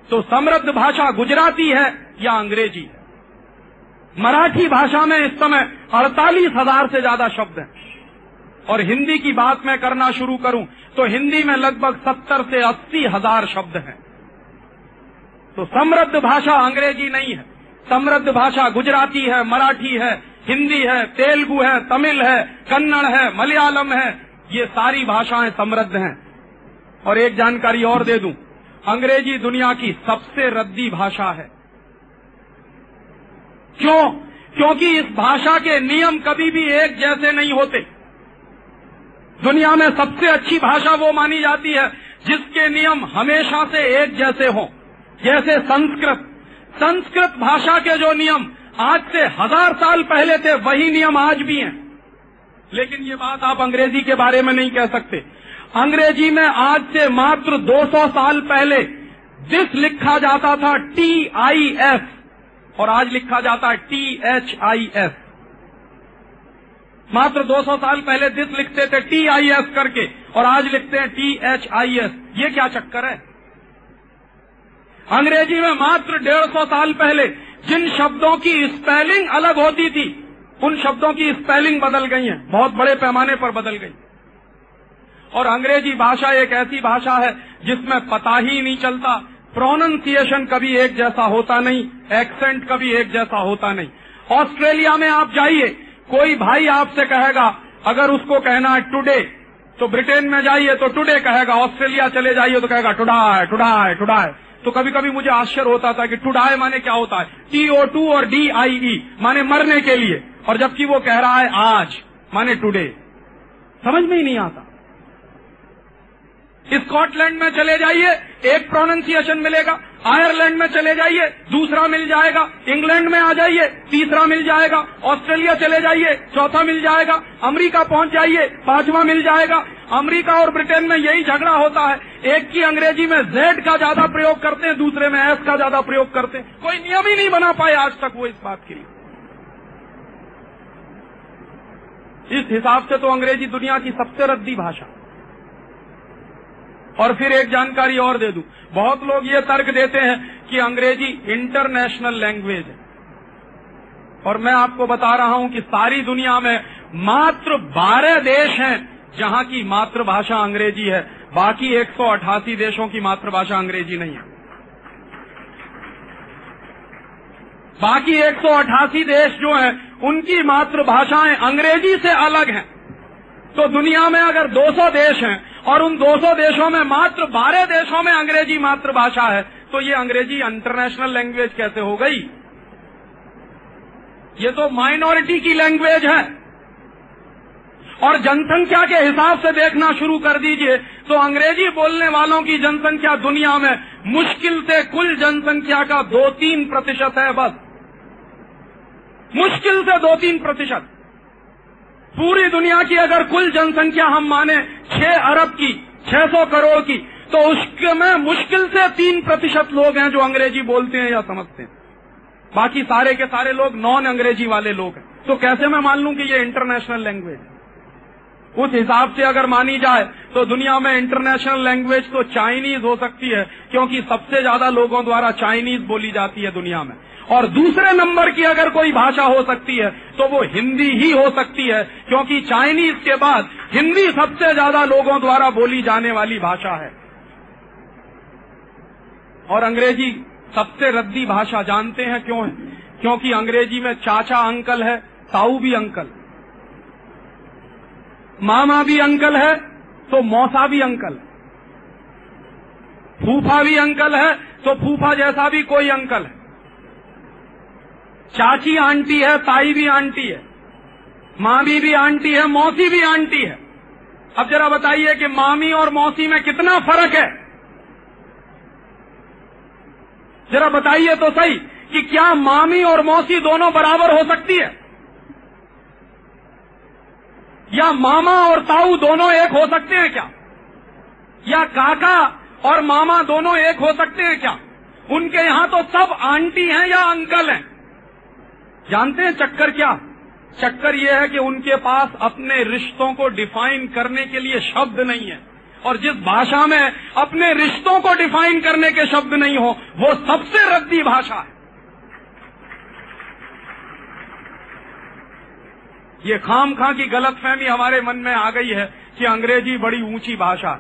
तो समृद्ध भाषा गुजराती है या अंग्रेज़ी? मराठी भाषा में इस समय अड़तालीस हज़ार से ज़्यादा शब्द हैं। और हिंदी की बात मैं करना शुरू करूँ तो हिंदी में लगभग सत्तर से अस्सी हज़ार शब्द हैं। तो समृद्ध भाषा अंग्रेज़ी नहीं है। समृद्ध भाषा गुजराती है, मराठी है, हिंदी है, तेलुगु है, तमिल है, कन्नड़ है, मलयालम है। ये सारी भाषाएँ समृद्ध हैं। और एक जानकारी और दे दूँ, अंग्रेज़ी दुनिया की सबसे रद्दी भाषा है। क्यों? क्योंकि इस भाषा के नियम कभी भी एक जैसे नहीं होते। दुनिया में सबसे अच्छी भाषा वो मानी जाती है, जिसके नियम हमेशा से एक जैसे हों। जैसे संस्कृत। संस्कृत भाषा के जो नियम आज से हज़ार साल पहले थे, वही नियम आज भी हैं। लेकिन ये बात आप अंग्रेज़ी के बारे में नहीं कह सकते। अंग्रेज़ी में आज से मात्र 200 साल पहले दिस लिखा जाता था टी आई एस और आज लिखा जाता है टी एच आई एस मात्र 200 साल पहले दिस लिखते थे टी आई एस करके, और आज लिखते हैं टी एच आई एस ये क्या चक्कर है? अंग्रेज़ी में मात्र डेढ़ सौ साल पहले जिन शब्दों की स्पेलिंग अलग होती थी, उन शब्दों की स्पेलिंग बदल गई है, बहुत बड़े पैमाने पर बदल गई। और अंग्रेज़ी भाषा एक ऐसी भाषा है जिसमें पता ही नहीं चलता प्रोनाउंसिएशन कभी एक जैसा होता नहीं एक्सेंट कभी एक जैसा होता नहीं। ऑस्ट्रेलिया में आप जाइए कोई भाई आपसे कहेगा, अगर उसको कहना है टुडे तो ब्रिटेन में जाइए तो टुडे कहेगा, ऑस्ट्रेलिया चले जाइए तो कहेगा टुडाए टुडाए टुडाए तो कभी कभी मुझे आश्चर्य होता था कि टुडाए माने क्या होता है? टी ओ टू और डी आई ई माने मरने के लिए, और जबकि वो कह रहा है, आज माने टुडे समझ में ही नहीं आता। स्कॉटलैंड में चले जाइए, एक प्रोनाउंसिएशन मिलेगा आयरलैंड में चले जाइए, दूसरा मिल जाएगा। इंग्लैंड में आ जाइए, तीसरा मिल जाएगा। ऑस्ट्रेलिया चले जाइए, चौथा मिल जाएगा। अमेरिका पहुँच जाइए, पांचवा मिल जाएगा। अमेरिका और ब्रिटेन में यही झगड़ा होता है। एक की अंग्रेज़ी में जेड का ज़्यादा प्रयोग करते हैं, दूसरे में एस का ज़्यादा प्रयोग करते हैं। कोई नियम ही नहीं बना पाए आज तक वो इस बात के लिए। इस हिसाब से तो अंग्रेज़ी दुनिया की सबसे रद्दी भाषा। और फिर एक जानकारी और दे दूँ। बहुत लोग ये तर्क देते हैं कि अंग्रेज़ी इंटरनेशनल लैंग्वेज है। और मैं आपको बता रहा हूँ कि सारी दुनिया में मात्र 12 देश हैं जहाँ की मातृभाषा अंग्रेज़ी है। बाकी 188 देशों की मातृभाषा अंग्रेज़ी नहीं है। बाकी 188 देश जो हैं, उनकी मातृभाषाएँ अंग्रेज़ी से अलग हैं। तो दुनिया में अगर 200 देश हैं और उन 200 देशों में मात्र 12 देशों में अंग्रेज़ी मातृभाषा है तो ये अंग्रेज़ी इंटरनेशनल लैंग्वेज कैसे हो गई? ये तो माइनॉरिटी की लैंग्वेज है। और जनसंख्या के हिसाब से देखना शुरू कर दीजिए तो अंग्रेज़ी बोलने वालों की जनसंख्या दुनिया में मुश्किल से कुल जनसंख्या का दो तीन प्रतिशत है बस। मुश्किल से दो तीन प्रतिशत। पूरी दुनिया की अगर कुल जनसंख्या हम माने छह अरब की, छह सौ करोड़ की तो उसमें मुश्किल से तीन प्रतिशत लोग हैं जो अंग्रेज़ी बोलते हैं या समझते हैं। बाकी सारे के सारे लोग नॉन अंग्रेज़ी वाले लोग हैं। तो कैसे मैं मान लूँ कि ये इंटरनेशनल लैंग्वेज है? उस हिसाब से अगर मानी जाए तो दुनिया में इंटरनेशनल लैंग्वेज तो चाइनीज़ हो सकती है, क्योंकि सबसे ज़्यादा लोगों द्वारा चाइनीज़ बोली जाती है दुनिया में। और दूसरे नंबर की अगर कोई भाषा हो सकती है तो वो हिंदी ही हो सकती है, क्योंकि चाइनीज़ के बाद हिंदी सबसे ज़्यादा लोगों द्वारा बोली जाने वाली भाषा है। और अंग्रेज़ी सबसे रद्दी भाषा जानते हैं क्यों? है क्योंकि अंग्रेज़ी में चाचा अंकल है, ताऊ भी अंकल। मामा भी अंकल है तो मौसा भी अंकल। फूफा भी अंकल है तो फूफा जैसा भी कोई अंकल है। चाची आंटी है, ताई भी आंटी है, मामी भी आंटी है, मौसी भी आंटी है। अब जरा बताइए कि मामी और मौसी में कितना फ़र्क है? जरा बताइए तो सही कि क्या मामी और मौसी दोनों बराबर हो सकती है? या मामा और ताऊ दोनों एक हो सकते हैं क्या? या काका और मामा दोनों एक हो सकते हैं क्या? उनके यहाँ तो सब आंटी हैं या अंकल हैं। जानते हैं चक्कर क्या? चक्कर यह है कि उनके पास अपने रिश्तों को डिफाइन करने के लिए शब्द नहीं है। और जिस भाषा में अपने रिश्तों को डिफाइन करने के शब्द नहीं हो, वो सबसे रद्दी भाषा है। ये खाम खां की गलतफहमी हमारे मन में आ गई है कि अंग्रेज़ी बड़ी ऊँची भाषा।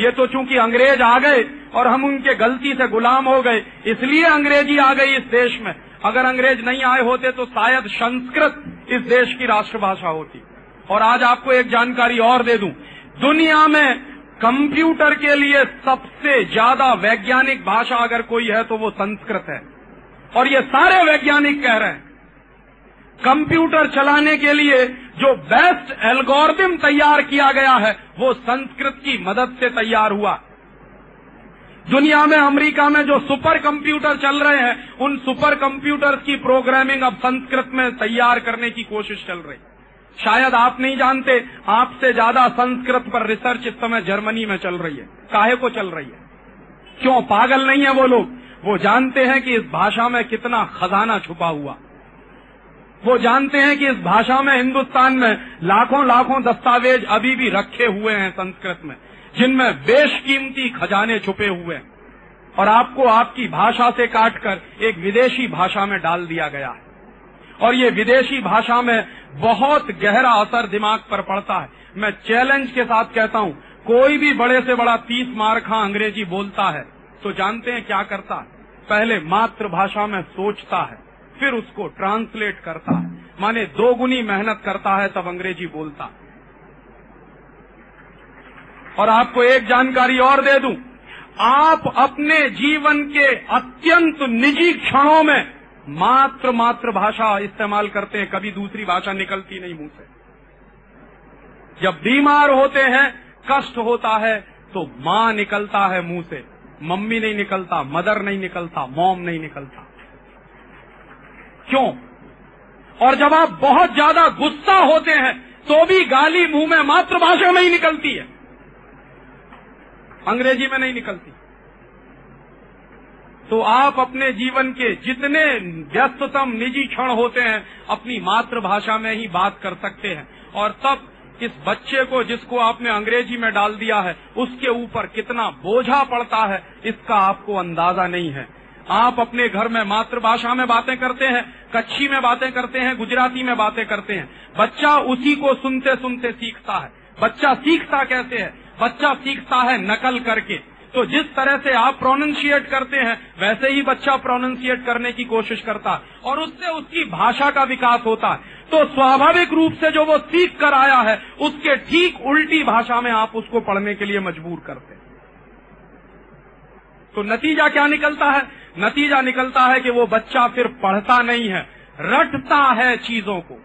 ये तो चूँकि अंग्रेज़ आ गए और हम उनके गलती से गुलाम हो गए, इसलिए अंग्रेज़ी आ गई इस देश में। अगर अंग्रेज़ नहीं आए होते तो शायद संस्कृत इस देश की राष्ट्रभाषा होती। और आज आपको एक जानकारी और दे दूँ। दुनिया में कंप्यूटर के लिए सबसे ज़्यादा वैज्ञानिक भाषा अगर कोई है तो वो संस्कृत है। और ये सारे वैज्ञानिक कह रहे हैं, कंप्यूटर चलाने के लिए जो बेस्ट एल्गोरिदम तैयार किया गया है, वो संस्कृत की मदद से तैयार हुआ। दुनिया में, अमेरिका में जो सुपर कंप्यूटर चल रहे हैं, उन सुपर कंप्यूटर्स की प्रोग्रामिंग अब संस्कृत में तैयार करने की कोशिश चल रही। शायद आप नहीं जानते, आपसे ज़्यादा संस्कृत पर रिसर्च इस समय जर्मनी में चल रही है। काहे को चल रही है? क्यों पागल नहीं है वो लोग? वो जानते हैं कि इस भाषा में कितना खजाना छुपा हुआ। वो जानते हैं कि इस भाषा में हिंदुस्तान में लाखों लाखों दस्तावेज़ अभी भी रखे हुए हैं संस्कृत में। जिनमें बेशकीमती खजाने छुपे हुए हैं और आपको आपकी भाषा से काटकर एक विदेशी भाषा में डाल दिया गया है। और ये विदेशी भाषा में बहुत गहरा असर दिमाग पर पड़ता है। मैं चैलेंज के साथ कहता हूँ, कोई भी बड़े से बड़ा तीस मारखा अंग्रेज़ी बोलता है तो जानते हैं क्या करता है? पहले मातृभाषा में सोचता है, फिर उसको ट्रांसलेट करता है। माने दोगुनी मेहनत करता है, तब अंग्रेज़ी बोलता है। और आपको एक जानकारी और दे दूँ। आप अपने जीवन के अत्यंत निजी क्षणों में मात्र मात्र भाषा इस्तेमाल करते हैं, कभी दूसरी भाषा निकलती नहीं मुँह से। जब बीमार होते हैं, कष्ट होता है तो माँ निकलता है मुँह से। मम्मी नहीं निकलता, मदर नहीं निकलता, मॉम नहीं निकलता। क्यों? और जब आप बहुत ज़्यादा गुस्सा होते हैं तो भी गाली मुँह में मातृभाषा में ही निकलती है। अंग्रेज़ी में नहीं निकलती। तो आप अपने जीवन के जितने व्यस्ततम निजी क्षण होते हैं, अपनी मातृभाषा में ही बात कर सकते हैं। और तब इस बच्चे को जिसको आपने अंग्रेज़ी में डाल दिया है, उसके ऊपर कितना बोझा पड़ता है, इसका आपको अंदाज़ा नहीं है। आप अपने घर में मातृभाषा में बातें करते हैं कच्छी में बातें करते हैं, गुजराती में बातें करते हैं। बच्चा उसी को सुनते सुनते सीखता है। बच्चा सीखता कैसे है? बच्चा सीखता है नकल करके। तो जिस तरह से आप प्रोनाउंशिएट करते हैं, वैसे ही बच्चा प्रोनाउंशिएट करने की कोशिश करता है। और उससे उसकी भाषा का विकास होता है। तो स्वाभाविक रूप से जो वो सीख कर आया है, उसके ठीक उल्टी भाषा में आप उसको पढ़ने के लिए मजबूर करते हैं। तो नतीजा क्या निकलता है? नतीजा निकलता है कि वो बच्चा फिर पढ़ता नहीं है। रटता है चीज़ों को।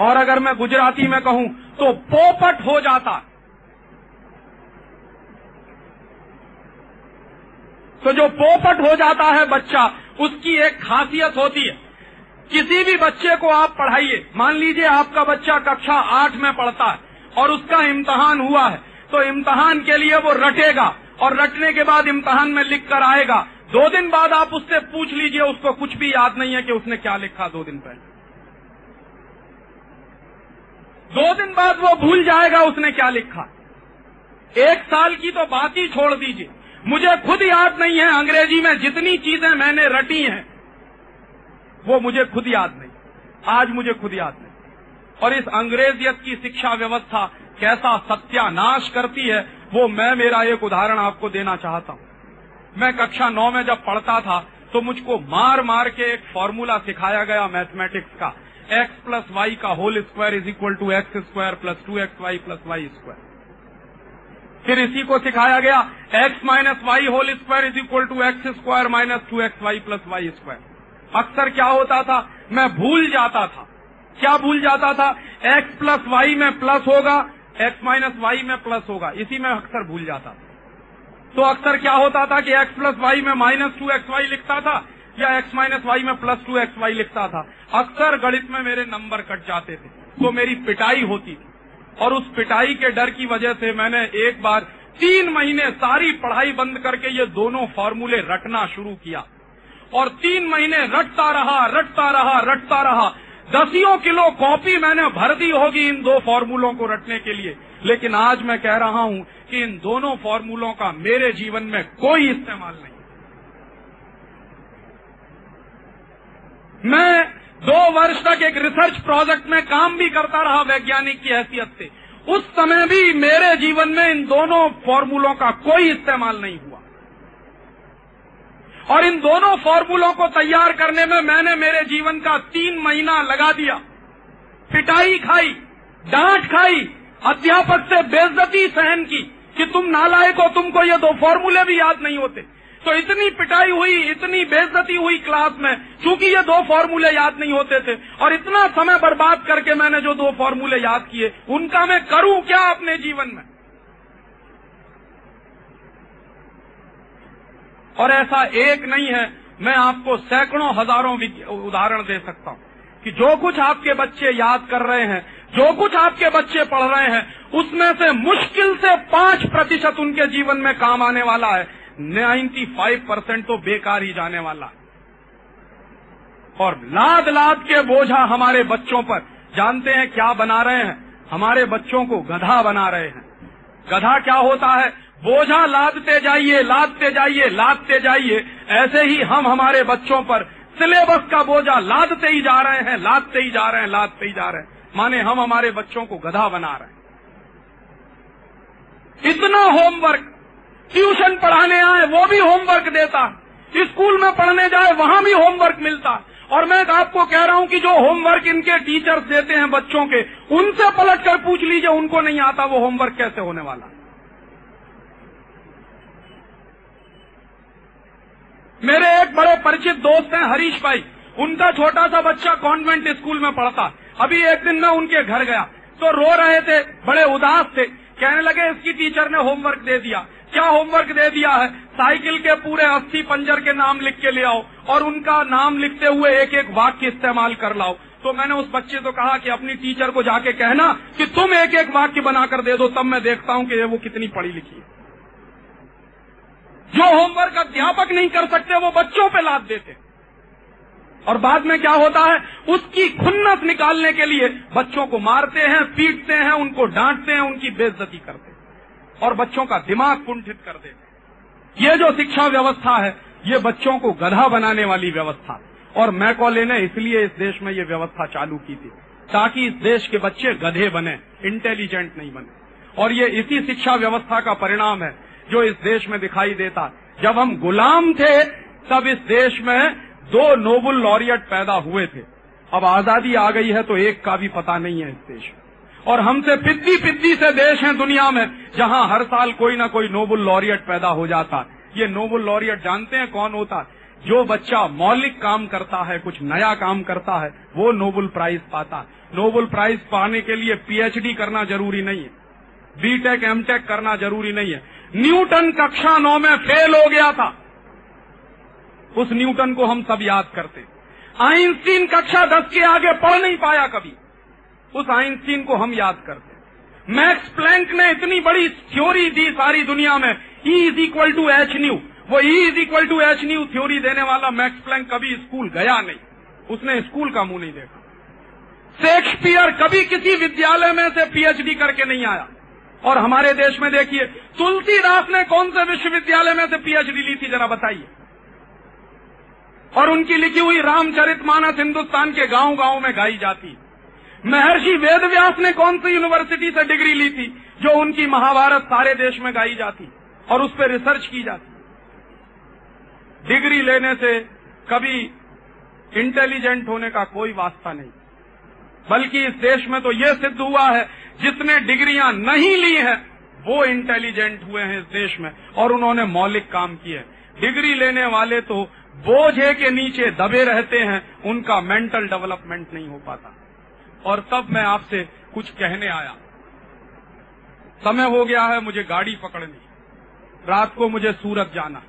और अगर मैं गुजराती में कहूँ तो पोपट हो जाता है। तो जो पोपट हो जाता है बच्चा, उसकी एक खासियत होती है। किसी भी बच्चे को आप पढ़ाइए। मान लीजिए आपका बच्चा कक्षा आठ में पढ़ता है और उसका इम्तहान हुआ है तो इम्तहान के लिए वो रटेगा और रटने के बाद इम्तहान में लिख कर आएगा। दो दिन बाद आप उससे पूछ लीजिए, उसको कुछ भी याद नहीं है कि उसने क्या लिखा दो दिन पहले। दो दिन बाद वो भूल जाएगा उसने क्या लिखा। एक साल की तो बात ही छोड़ दीजिए। मुझे खुद याद नहीं है अंग्रेज़ी में जितनी चीज़ें मैंने रटी हैं, वो मुझे खुद याद नहीं। आज मुझे खुद याद नहीं। और इस अंग्रेजियत की शिक्षा व्यवस्था कैसा सत्यानाश करती है, वो मैं मेरा एक उदाहरण आपको देना चाहता हूँ। मैं कक्षा नौ में जब पढ़ता था तो मुझको मार मार के एक फॉर्मूला सिखाया गया मैथमेटिक्स का। एक्स प्लस वाई का whole square is equal to X square plus two X Y plus Y square. फिर इसी को सिखाया गया X minus Y whole square is equal to X square minus two X Y plus Y square अक्सर क्या होता था? मैं भूल जाता था। क्या भूल जाता था? एक्स प्लस वाई में प्लस होगा एक्स माइनस वाई में प्लस होगा। इसी में अक्सर भूल जाता था। तो अक्सर क्या होता था कि एक्स प्लस वाई में माइनस टू एक्स वाई लिखता था, या एक्स माइनस वाई में प्लस टू एक्स वाई लिखता था? अक्सर गणित में मेरे नंबर कट जाते थे। तो मेरी पिटाई होती थी। और उस पिटाई के डर की वजह से मैंने एक बार तीन महीने सारी पढ़ाई बंद करके ये दोनों फॉर्मूले रटना शुरू किया। और तीन महीने रटता रहा रटता रहा रटता रहा। दसियों किलो कॉपी मैंने भर दी होगी इन दो फॉर्मूलों को रटने के लिए। लेकिन आज मैं कह रहा हूँ कि इन दोनों फॉर्मूलों का मेरे जीवन में कोई इस्तेमाल नहीं। मैं दो वर्ष तक एक रिसर्च प्रोजेक्ट में काम भी करता रहा वैज्ञानिक की हैसियत से। उस समय भी मेरे जीवन में इन दोनों फॉर्मूलों का कोई इस्तेमाल नहीं हुआ। और इन दोनों फॉर्मूलों को तैयार करने में मैंने मेरे जीवन का तीन महीना लगा दिया। पिटाई खाई, डांट खाई, अध्यापक से बेजती सहन की कि तुम नालायक हो, तुमको ये दो फॉर्मूले भी याद नहीं होते। तो इतनी पिटाई हुई, इतनी बेजती हुई क्लास में, चूँकि ये दो फॉर्मूले याद नहीं होते थे, और इतना समय बर्बाद करके मैंने जो दो फॉर्मूले याद किए, उनका मैं करूँ क्या अपने जीवन में? और ऐसा एक नहीं है, मैं आपको सैकड़ों हज़ारों उदाहरण दे सकता हूँ, कि जो कुछ आपके बच्चे याद कर रहे हैं, जो कुछ आपके बच्चे पढ़ रहे हैं, उसमें से मुश्किल से पाँच प्रतिशत उनके जीवन में काम आने वाला है। 95 परसेंट तो बेकार ही जाने वाला। और लाद लाद के बोझा हमारे बच्चों पर। जानते हैं क्या बना रहे हैं? हमारे बच्चों को गधा बना रहे हैं। गधा क्या होता है? बोझा लादते जाइए लादते जाइए लादते जाइए। ऐसे ही हम हमारे बच्चों पर सिलेबस का बोझा लादते ही जा रहे हैं, लादते ही जा रहे हैं, लादते ही जा रहे हैं। माने हम हमारे बच्चों को गधा बना रहे हैं। इतना होमवर्क ट्यूशन पढ़ाने आए, वो भी होमवर्क देता। स्कूल में पढ़ने जाए, वहाँ भी होमवर्क मिलता। और मैं आपको कह रहा हूँ कि जो होमवर्क इनके टीचर्स देते हैं बच्चों के, उनसे पलट कर पूछ लीजिए, उनको नहीं आता वो होमवर्क कैसे होने वाला। मेरे एक बड़े परिचित दोस्त हैं, हरीश भाई। उनका छोटा सा बच्चा कॉन्वेंट स्कूल में पढ़ता। अभी एक दिन मैं उनके घर गया। तो रो रहे थे, बड़े उदास थे। कहने लगे, इसकी टीचर ने होमवर्क दे दिया। क्या होमवर्क दे दिया है? साइकिल के पूरे अस्सी पंजर के नाम लिख के ले आओ और उनका नाम लिखते हुए एक एक वाक्य इस्तेमाल कर लाओ। तो मैंने उस बच्चे को कहा कि अपनी टीचर को जाके कहना कि तुम एक एक वाक्य बनाकर दे दो, तब मैं देखता हूँ कि वो कितनी पढ़ी लिखी है। जो होमवर्क अध्यापक नहीं कर सकते, वो बच्चों पे लाद देते। और बाद में क्या होता है? उसकी खुन्नस निकालने के लिए बच्चों को मारते हैं, पीटते हैं, उनको डांटते हैं, उनकी बेइज्जती करते हैं। और बच्चों का दिमाग कुंठित कर देते ये जो शिक्षा व्यवस्था है, ये बच्चों को गधा बनाने वाली व्यवस्था। और मैकॉले ने इसलिए इस देश में ये व्यवस्था चालू की थी, ताकि इस देश के बच्चे गधे बने इंटेलिजेंट नहीं बने। और ये इसी शिक्षा व्यवस्था का परिणाम है, जो इस देश में दिखाई देता। जब हम गुलाम थे, तब इस देश में दो नोबल लॉरियट पैदा हुए थे। अब आज़ादी आ गई है तो एक का भी पता नहीं है इस देश में। और हमसे पिद्दी पिद्दी से देश हैं दुनिया में, जहाँ हर साल कोई ना कोई नोबल लॉरियट पैदा हो जाता। ये नोबल लॉरियट जानते हैं कौन होता? जो बच्चा मौलिक काम करता है, कुछ नया काम करता है, वो नोबल प्राइज पाता। नोबल प्राइज पाने के लिए पीएचडी करना ज़रूरी नहीं है। बीटेक एमटेक करना ज़रूरी नहीं है। न्यूटन कक्षा नौ में फेल हो गया था। उस न्यूटन को हम सब याद करते। आइंस्टीन कक्षा दस के आगे पढ़ नहीं पाया कभी। उस आइंस्टीन को हम याद करते हैं। मैक्स प्लैंक ने इतनी बड़ी थ्योरी दी सारी दुनिया में E is equal to H nu वो E is equal to H nu theory देने वाला मैक्स प्लैंक कभी स्कूल गया नहीं। उसने स्कूल का मुँह नहीं देखा। शेक्सपियर कभी किसी विद्यालय में से पीएचडी करके नहीं आया। और हमारे देश में देखिए, तुलसीदास ने कौन से विश्वविद्यालय में से पीएचडी ली थी, जरा बताइए। और उनकी लिखी हुई रामचरितमानस हिंदुस्तान के गाँव गाँव में गाई जाती महर्षि वेदव्यास ने कौन सी यूनिवर्सिटी से डिग्री ली थी, जो उनकी महाभारत सारे देश में गाई जाती और उस पर रिसर्च की जाती? डिग्री लेने से कभी इंटेलिजेंट होने का कोई वास्ता नहीं। बल्कि इस देश में तो यह सिद्ध हुआ है जिसने डिग्रियाँ नहीं ली है, वो इंटेलिजेंट हुए हैं इस देश में और उन्होंने मौलिक काम किए। डिग्री लेने वाले तो बोझे के नीचे दबे रहते हैं, उनका मेंटल डेवलपमेंट नहीं हो पाता। और तब मैं आपसे कुछ कहने आया। समय हो गया है मुझे गाड़ी पकड़नी। रात को मुझे सूरत जाना।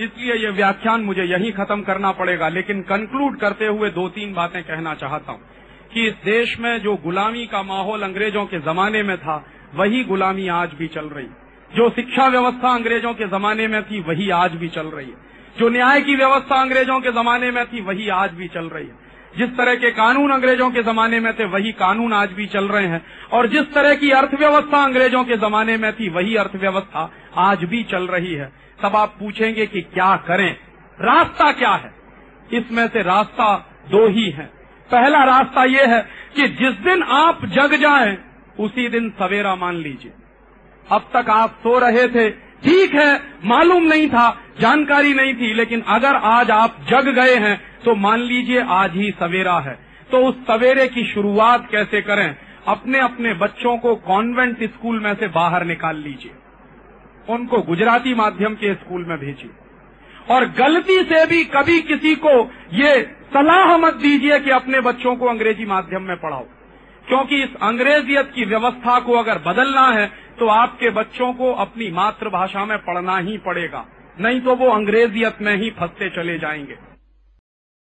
इसलिए ये व्याख्यान मुझे यहीं खत्म करना पड़ेगा, लेकिन कंक्लूड करते हुए दो तीन बातें कहना चाहता हूँ कि इस देश में जो गुलामी का माहौल अंग्रेज़ों के जमाने में था, वही गुलामी आज भी चल रही। जो शिक्षा व्यवस्था अंग्रेज़ों के जमाने में थी, वही आज भी चल रही है। जो न्याय की व्यवस्था अंग्रेज़ों के जमाने में थी, वही आज भी चल रही है। जिस तरह के कानून अंग्रेज़ों के जमाने में थे, वही कानून आज भी चल रहे हैं। और जिस तरह की अर्थव्यवस्था अंग्रेज़ों के जमाने में थी, वही अर्थव्यवस्था आज भी चल रही है। तब आप पूछेंगे कि क्या करें? रास्ता क्या है? इसमें से रास्ता दो ही है। पहला रास्ता ये है कि जिस दिन आप जग जाए, उसी दिन सवेरा मान लीजिए। अब तक आप सो रहे थे। ठीक है, मालूम नहीं था, जानकारी नहीं थी, लेकिन अगर आज आप जग गए हैं तो मान लीजिए आज ही सवेरा है। तो उस सवेरे की शुरुआत कैसे करें? अपने अपने बच्चों को कॉन्वेंट स्कूल में से बाहर निकाल लीजिए। उनको गुजराती माध्यम के स्कूल में भेजिए। और गलती से भी कभी किसी को ये सलाह मत दीजिए कि अपने बच्चों को अंग्रेज़ी माध्यम में पढ़ाओ। क्योंकि इस अंग्रेजियत की व्यवस्था को अगर बदलना है तो आपके बच्चों को अपनी मातृभाषा में पढ़ना ही पड़ेगा। नहीं तो वो अंग्रेजियत में ही फंसते चले जाएँगे।